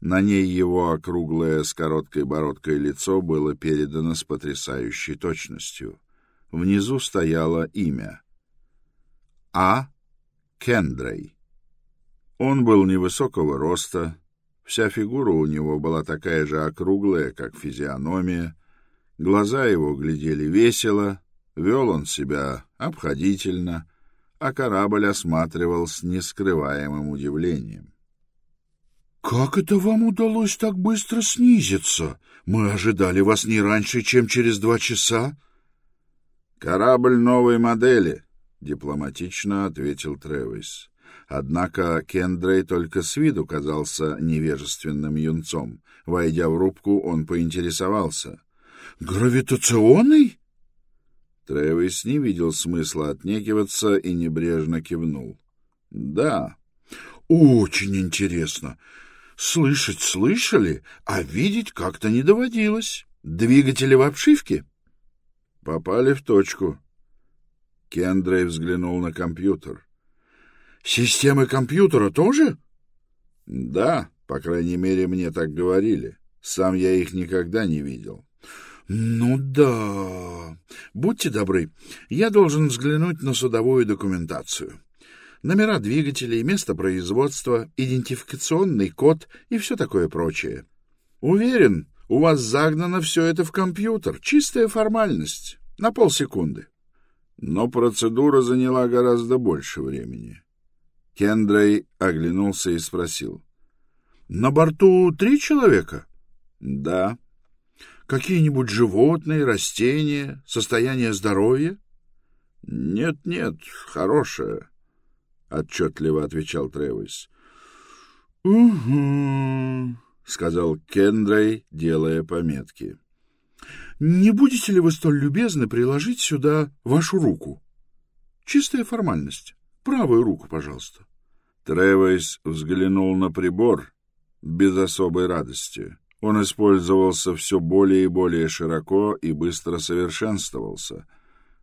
На ней его округлое с короткой бородкой лицо было передано с потрясающей точностью. Внизу стояло имя. А. Кендрей. Он был невысокого роста, вся фигура у него была такая же округлая, как физиономия, Глаза его глядели весело, вел он себя обходительно, а корабль осматривал с нескрываемым удивлением. «Как это вам удалось так быстро снизиться? Мы ожидали вас не раньше, чем через два часа». «Корабль новой модели», — дипломатично ответил Тревис. Однако Кендрей только с виду казался невежественным юнцом. Войдя в рубку, он поинтересовался. «Гравитационный?» Тревис не видел смысла отнекиваться и небрежно кивнул. «Да». «Очень интересно. Слышать слышали, а видеть как-то не доводилось. Двигатели в обшивке? Попали в точку. Кендрей взглянул на компьютер. Системы компьютера тоже? Да, по крайней мере, мне так говорили. Сам я их никогда не видел. Ну да. Будьте добры, я должен взглянуть на судовую документацию номера двигателей, место производства, идентификационный код и все такое прочее. Уверен, у вас загнано все это в компьютер. Чистая формальность. На полсекунды. Но процедура заняла гораздо больше времени. Кендрей оглянулся и спросил. — На борту три человека? — Да. — Какие-нибудь животные, растения, состояние здоровья? Нет, — Нет-нет, хорошее. — отчетливо отвечал Тревис. — Угу, — сказал Кендрей, делая пометки. — Не будете ли вы столь любезны приложить сюда вашу руку? Чистая формальность. Правую руку, пожалуйста. Тревис взглянул на прибор без особой радости. Он использовался все более и более широко и быстро совершенствовался —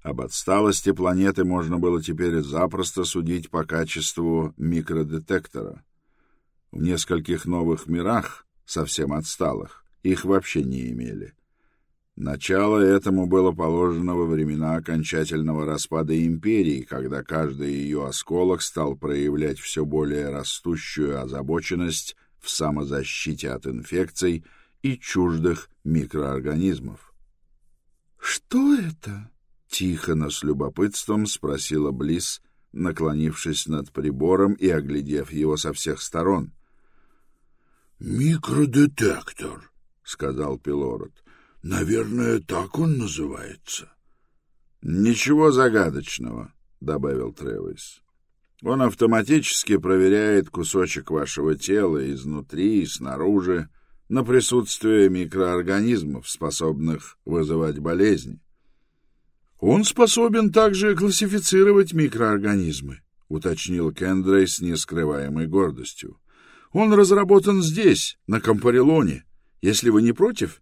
об отсталости планеты можно было теперь запросто судить по качеству микродетектора. В нескольких новых мирах, совсем отсталых, их вообще не имели. Начало этому было положено во времена окончательного распада империи, когда каждый ее осколок стал проявлять все более растущую озабоченность в самозащите от инфекций и чуждых микроорганизмов. «Что это?» Тихо, но с любопытством спросила Близ, наклонившись над прибором и оглядев его со всех сторон. «Микродетектор», — сказал Пилород. «Наверное, так он называется». «Ничего загадочного», — добавил Тревис. «Он автоматически проверяет кусочек вашего тела изнутри и снаружи на присутствие микроорганизмов, способных вызывать болезни. Он способен также классифицировать микроорганизмы, уточнил Кендрей с нескрываемой гордостью. Он разработан здесь, на Компарелоне. Если вы не против,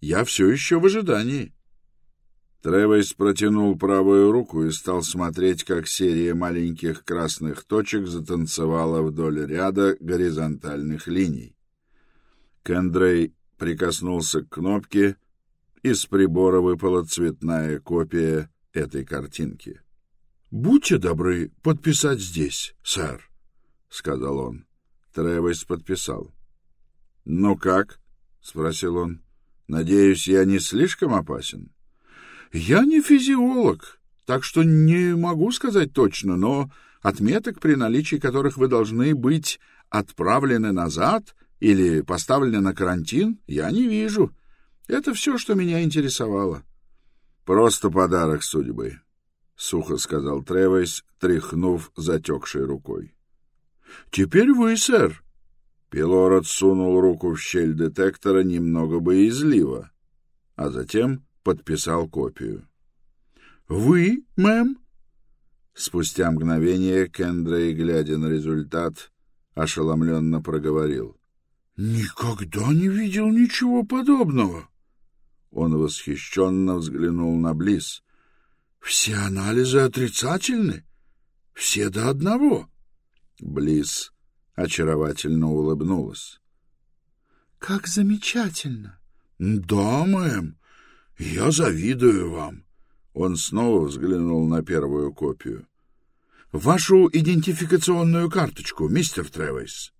я все еще в ожидании. Тревес протянул правую руку и стал смотреть, как серия маленьких красных точек затанцевала вдоль ряда горизонтальных линий. Кендрей прикоснулся к кнопке, из прибора выпала цветная копия этой картинки. — Будьте добры подписать здесь, сэр, — сказал он. Тревес подписал. — Ну как? — спросил он. — Надеюсь, я не слишком опасен? — Я не физиолог, так что не могу сказать точно, но отметок, при наличии которых вы должны быть отправлены назад или поставлены на карантин, я не вижу. — это все, что меня интересовало. Просто подарок судьбы, сухо сказал Тревис, тряхнув затекшей рукой. Теперь вы, сэр. Пилород сунул руку в щель детектора немного боязливо, а затем подписал копию. Вы, мэм? Спустя мгновение Кендрей, глядя на результат, ошеломленно проговорил. «Никогда не видел ничего подобного». Он восхищенно взглянул на Близ. «Все анализы отрицательны. Все до одного». Близ очаровательно улыбнулась. «Как замечательно!» «Да, мэм, я завидую вам». Он снова взглянул на первую копию. «Вашу идентификационную карточку, мистер Тревейс».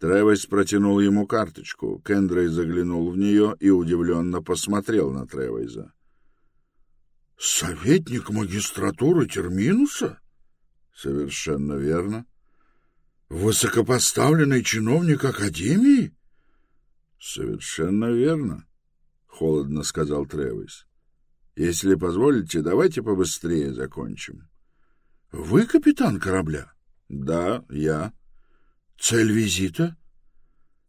Тревес протянул ему карточку. Кендрей заглянул в нее и удивленно посмотрел на Тревейза. — Советник магистратуры Терминуса? — Совершенно верно. — Высокопоставленный чиновник Академии? — Совершенно верно, — холодно сказал Тревис. — Если позволите, давайте побыстрее закончим. — Вы капитан корабля? — Да, я. Цель визита?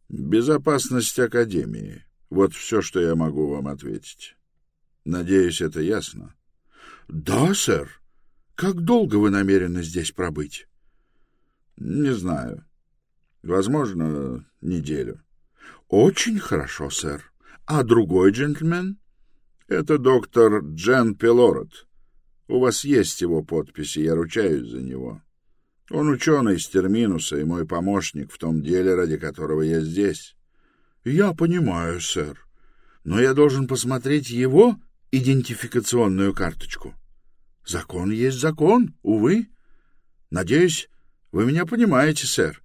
Безопасность Академии. Вот все, что я могу вам ответить. Надеюсь, это ясно. Да, сэр. Как долго вы намерены здесь пробыть? Не знаю. Возможно, неделю. Очень хорошо, сэр. А другой джентльмен? Это доктор Джен Пелорот. У вас есть его подписи, я ручаюсь за него. Он ученый из Терминуса и мой помощник в том деле, ради которого я здесь. — Я понимаю, сэр. Но я должен посмотреть его идентификационную карточку. Закон есть закон, увы. Надеюсь, вы меня понимаете, сэр.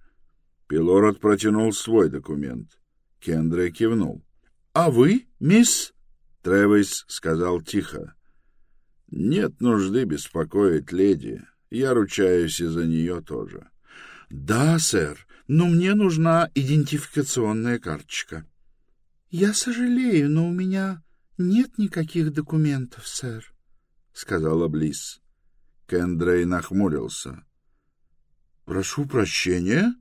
Пилород протянул свой документ. Кендре кивнул. — А вы, мисс? — Тревис сказал тихо. — Нет нужды беспокоить леди. Я ручаюсь и за нее тоже. — Да, сэр, но мне нужна идентификационная карточка. — Я сожалею, но у меня нет никаких документов, сэр, — сказала Близ. Кендрей нахмурился. — Прошу прощения?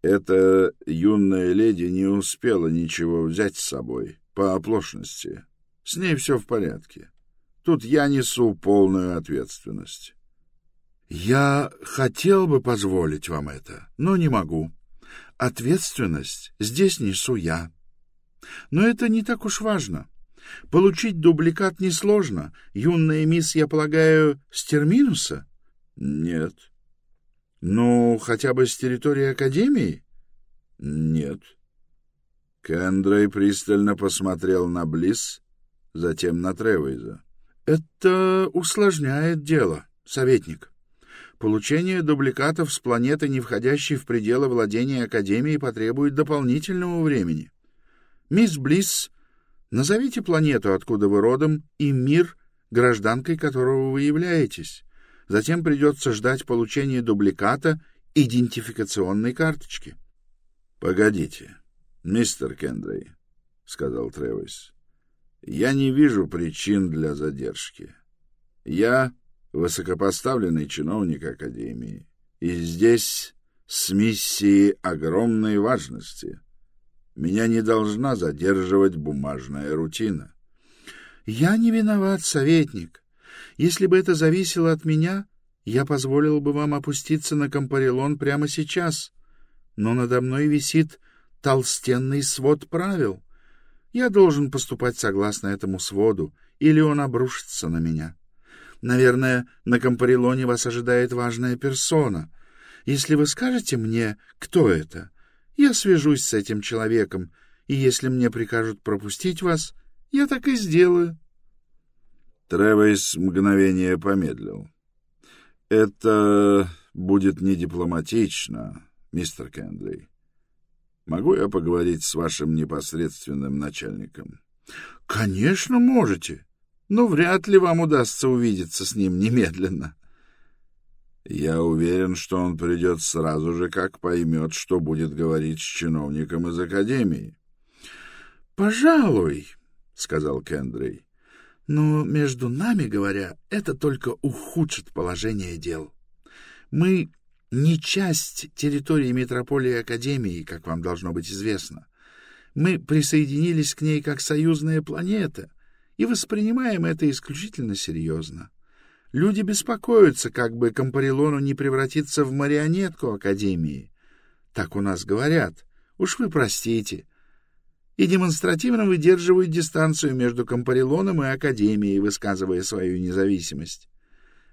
Эта юная леди не успела ничего взять с собой по оплошности. С ней все в порядке. Тут я несу полную ответственность. Я хотел бы позволить вам это, но не могу. Ответственность здесь несу я. Но это не так уж важно. Получить дубликат несложно. Юная мисс, я полагаю, с терминуса? Нет. Ну, хотя бы с территории Академии? Нет. Кендрей пристально посмотрел на Близ, затем на Тревейза. Это усложняет дело, советник. Получение дубликатов с планеты, не входящей в пределы владения Академии, потребует дополнительного времени. Мисс Блисс, назовите планету, откуда вы родом, и мир, гражданкой которого вы являетесь. Затем придется ждать получения дубликата идентификационной карточки. — Погодите, мистер Кендрей, — сказал Тревис. — Я не вижу причин для задержки. Я высокопоставленный чиновник Академии, и здесь с миссией огромной важности. Меня не должна задерживать бумажная рутина. — Я не виноват, советник. Если бы это зависело от меня, я позволил бы вам опуститься на Компарелон прямо сейчас. Но надо мной висит толстенный свод правил. Я должен поступать согласно этому своду, или он обрушится на меня. — Наверное, на Компарелоне вас ожидает важная персона. Если вы скажете мне, кто это, я свяжусь с этим человеком, и если мне прикажут пропустить вас, я так и сделаю. Тревейс мгновение помедлил. — Это будет не дипломатично, мистер Кендрей. Могу я поговорить с вашим непосредственным начальником? — Конечно, можете но вряд ли вам удастся увидеться с ним немедленно. Я уверен, что он придет сразу же, как поймет, что будет говорить с чиновником из Академии. — Пожалуй, — сказал Кендрей. — Но, между нами говоря, это только ухудшит положение дел. Мы не часть территории метрополии Академии, как вам должно быть известно. Мы присоединились к ней как союзная планета, и воспринимаем это исключительно серьезно. Люди беспокоятся, как бы Компарелону не превратиться в марионетку Академии. Так у нас говорят. Уж вы простите. И демонстративно выдерживают дистанцию между Компарелоном и Академией, высказывая свою независимость.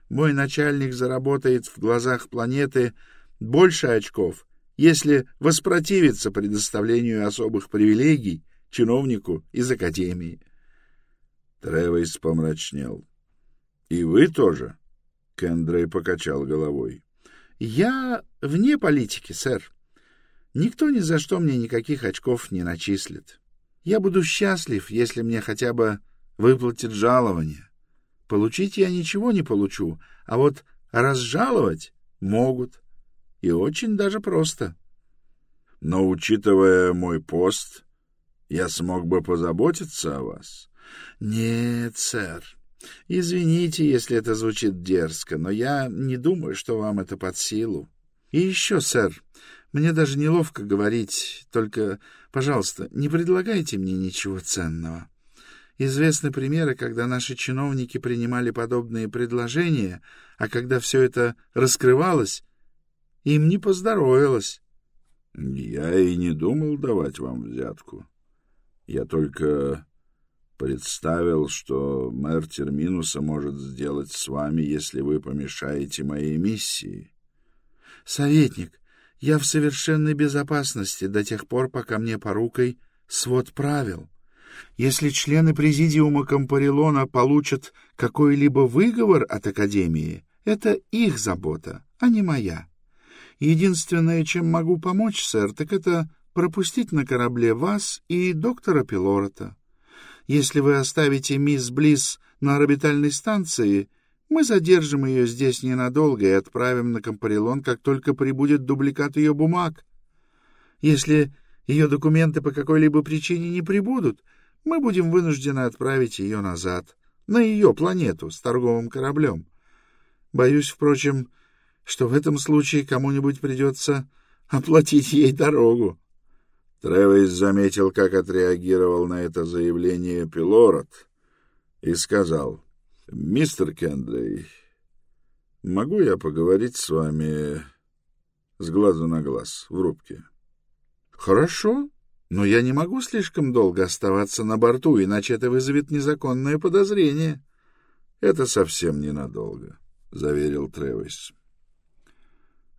Мой начальник заработает в глазах планеты больше очков, если воспротивится предоставлению особых привилегий чиновнику из Академии. Тревейс помрачнел. — И вы тоже? Кендрей покачал головой. — Я вне политики, сэр. Никто ни за что мне никаких очков не начислит. Я буду счастлив, если мне хотя бы выплатят жалование. Получить я ничего не получу, а вот разжаловать могут. И очень даже просто. Но, учитывая мой пост, я смог бы позаботиться о вас. Нет, сэр. Извините, если это звучит дерзко, но я не думаю, что вам это под силу. И еще, сэр, мне даже неловко говорить, только, пожалуйста, не предлагайте мне ничего ценного. Известны примеры, когда наши чиновники принимали подобные предложения, а когда все это раскрывалось, им не поздоровилось. Я и не думал давать вам взятку. Я только представил, что мэр Терминуса может сделать с вами, если вы помешаете моей миссии. Советник, я в совершенной безопасности до тех пор, пока мне порукой свод правил. Если члены президиума Компарилона получат какой-либо выговор от Академии, это их забота, а не моя. Единственное, чем могу помочь, сэр, так это пропустить на корабле вас и доктора Пилорота. Если вы оставите мисс Близ на орбитальной станции, мы задержим ее здесь ненадолго и отправим на Компарилон, как только прибудет дубликат ее бумаг. Если ее документы по какой-либо причине не прибудут, мы будем вынуждены отправить ее назад, на ее планету, с торговым кораблем. Боюсь, впрочем, что в этом случае кому-нибудь придется оплатить ей дорогу. Тревис заметил, как отреагировал на это заявление Пилород, и сказал — Мистер Кендрей, могу я поговорить с вами с глазу на глаз в рубке? Хорошо, но я не могу слишком долго оставаться на борту, иначе это вызовет незаконное подозрение. Это совсем ненадолго, заверил Тревис.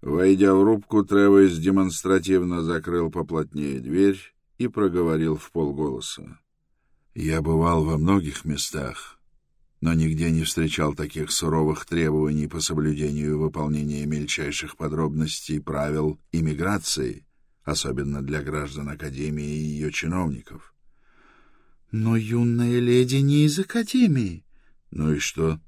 Войдя в рубку, Тревис демонстративно закрыл поплотнее дверь и проговорил в полголоса. Я бывал во многих местах, но нигде не встречал таких суровых требований по соблюдению и выполнению мельчайших подробностей правил иммиграции, особенно для граждан Академии и ее чиновников. — Но юная леди не из Академии. — Ну и что?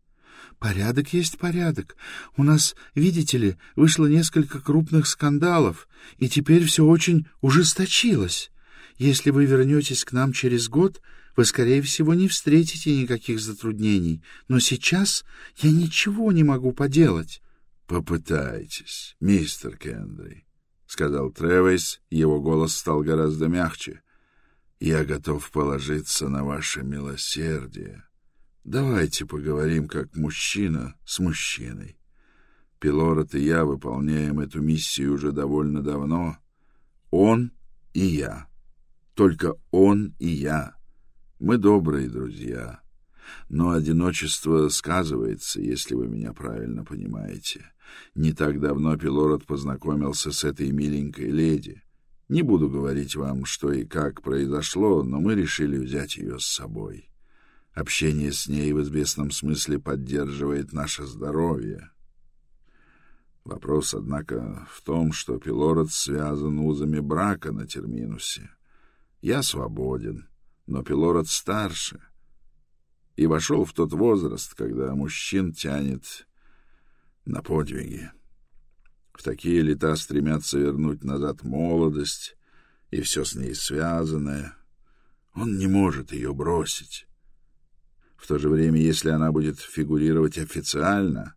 — Порядок есть порядок. У нас, видите ли, вышло несколько крупных скандалов, и теперь все очень ужесточилось. Если вы вернетесь к нам через год, вы, скорее всего, не встретите никаких затруднений, но сейчас я ничего не могу поделать. — Попытайтесь, мистер Кендри, — сказал Тревис, его голос стал гораздо мягче. — Я готов положиться на ваше милосердие. Давайте поговорим как мужчина с мужчиной. Пилород и я выполняем эту миссию уже довольно давно. Он и я. Только он и я. Мы добрые друзья, но одиночество сказывается, если вы меня правильно понимаете. Не так давно Пилород познакомился с этой миленькой леди. Не буду говорить вам, что и как произошло, но мы решили взять ее с собой. Общение с ней в известном смысле поддерживает наше здоровье. Вопрос, однако, в том, что Пилород связан узами брака на Терминусе. Я свободен но Пилород старше и вошел в тот возраст, когда мужчин тянет на подвиги. В такие лета стремятся вернуть назад молодость и все с ней связанное. Он не может ее бросить. В то же время, если она будет фигурировать официально,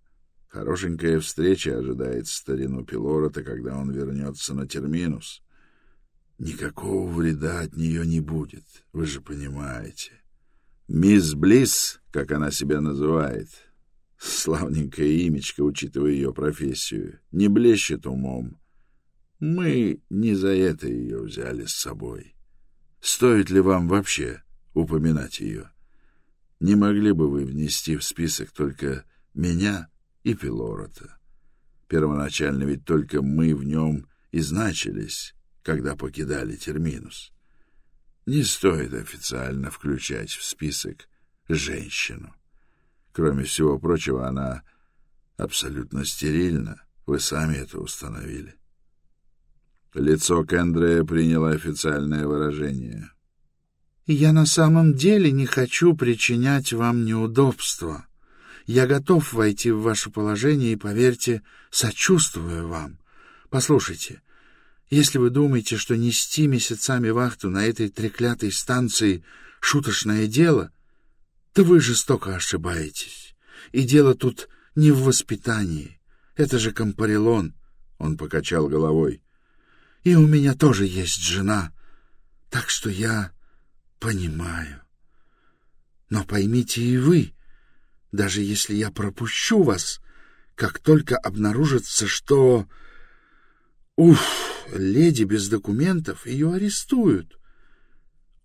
хорошенькая встреча ожидает старину Пилорота, когда он вернется на терминус. Никакого вреда от нее не будет, вы же понимаете. Мисс Близ, как она себя называет, славненькое имечко, учитывая ее профессию, не блещет умом. Мы не за это ее взяли с собой. Стоит ли вам вообще упоминать ее? Не могли бы вы внести в список только меня и Пилорота? Первоначально ведь только мы в нем и значились, когда покидали терминус. Не стоит официально включать в список женщину. Кроме всего прочего, она абсолютно стерильна. Вы сами это установили. Лицо Кендрея приняло официальное выражение. «Я на самом деле не хочу причинять вам неудобства. Я готов войти в ваше положение и, поверьте, сочувствую вам. Послушайте, если вы думаете, что нести месяцами вахту на этой треклятой станции — шуточное дело, то вы жестоко ошибаетесь. И дело тут не в воспитании. Это же Компарелон. Он покачал головой. И у меня тоже есть жена. Так что я понимаю. Но поймите и вы, даже если я пропущу вас, как только обнаружится, что... Уф, леди без документов, ее арестуют.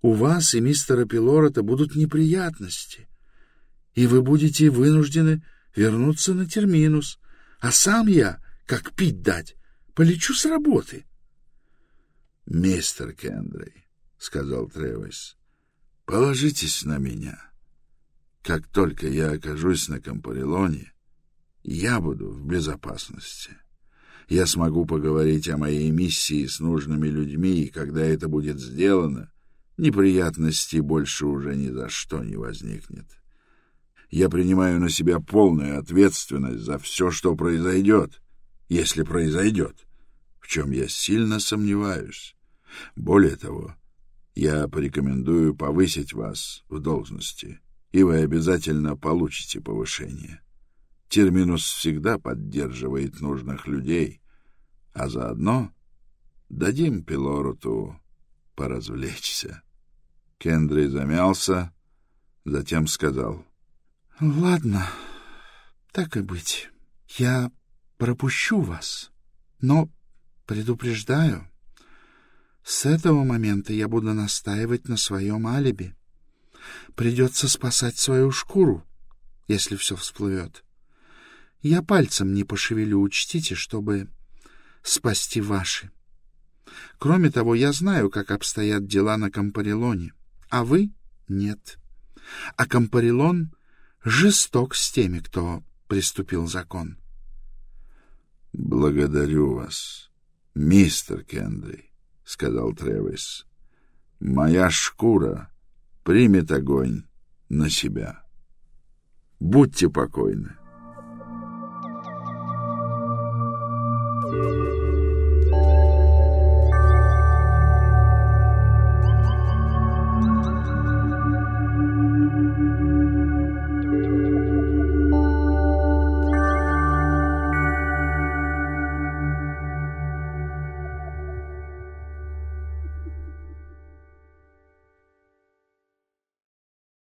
У вас и мистера Пилорота будут неприятности, и вы будете вынуждены вернуться на терминус, а сам я, как пить дать, полечу с работы. — Мистер Кендрей, — сказал Тревис, — положитесь на меня. Как только я окажусь на Компарелоне, я буду в безопасности. Я смогу поговорить о моей миссии с нужными людьми, и когда это будет сделано, неприятностей больше уже ни за что не возникнет. Я принимаю на себя полную ответственность за все, что произойдет, если произойдет, в чем я сильно сомневаюсь. Более того, я порекомендую повысить вас в должности, и вы обязательно получите повышение. Терминус всегда поддерживает нужных людей, а заодно дадим Пилоруту поразвлечься. Кендри замялся, затем сказал. — Ладно, так и быть. Я пропущу вас, но предупреждаю, с этого момента я буду настаивать на своем алиби. Придется спасать свою шкуру, если все всплывет. Я пальцем не пошевелю, учтите, чтобы спасти ваши. Кроме того, я знаю, как обстоят дела на Компарелоне, а вы — нет. А Компарелон жесток с теми, кто приступил закон. — Благодарю вас, мистер Кендри сказал Тревис. Моя шкура примет огонь на себя. Будьте покойны. Thank you.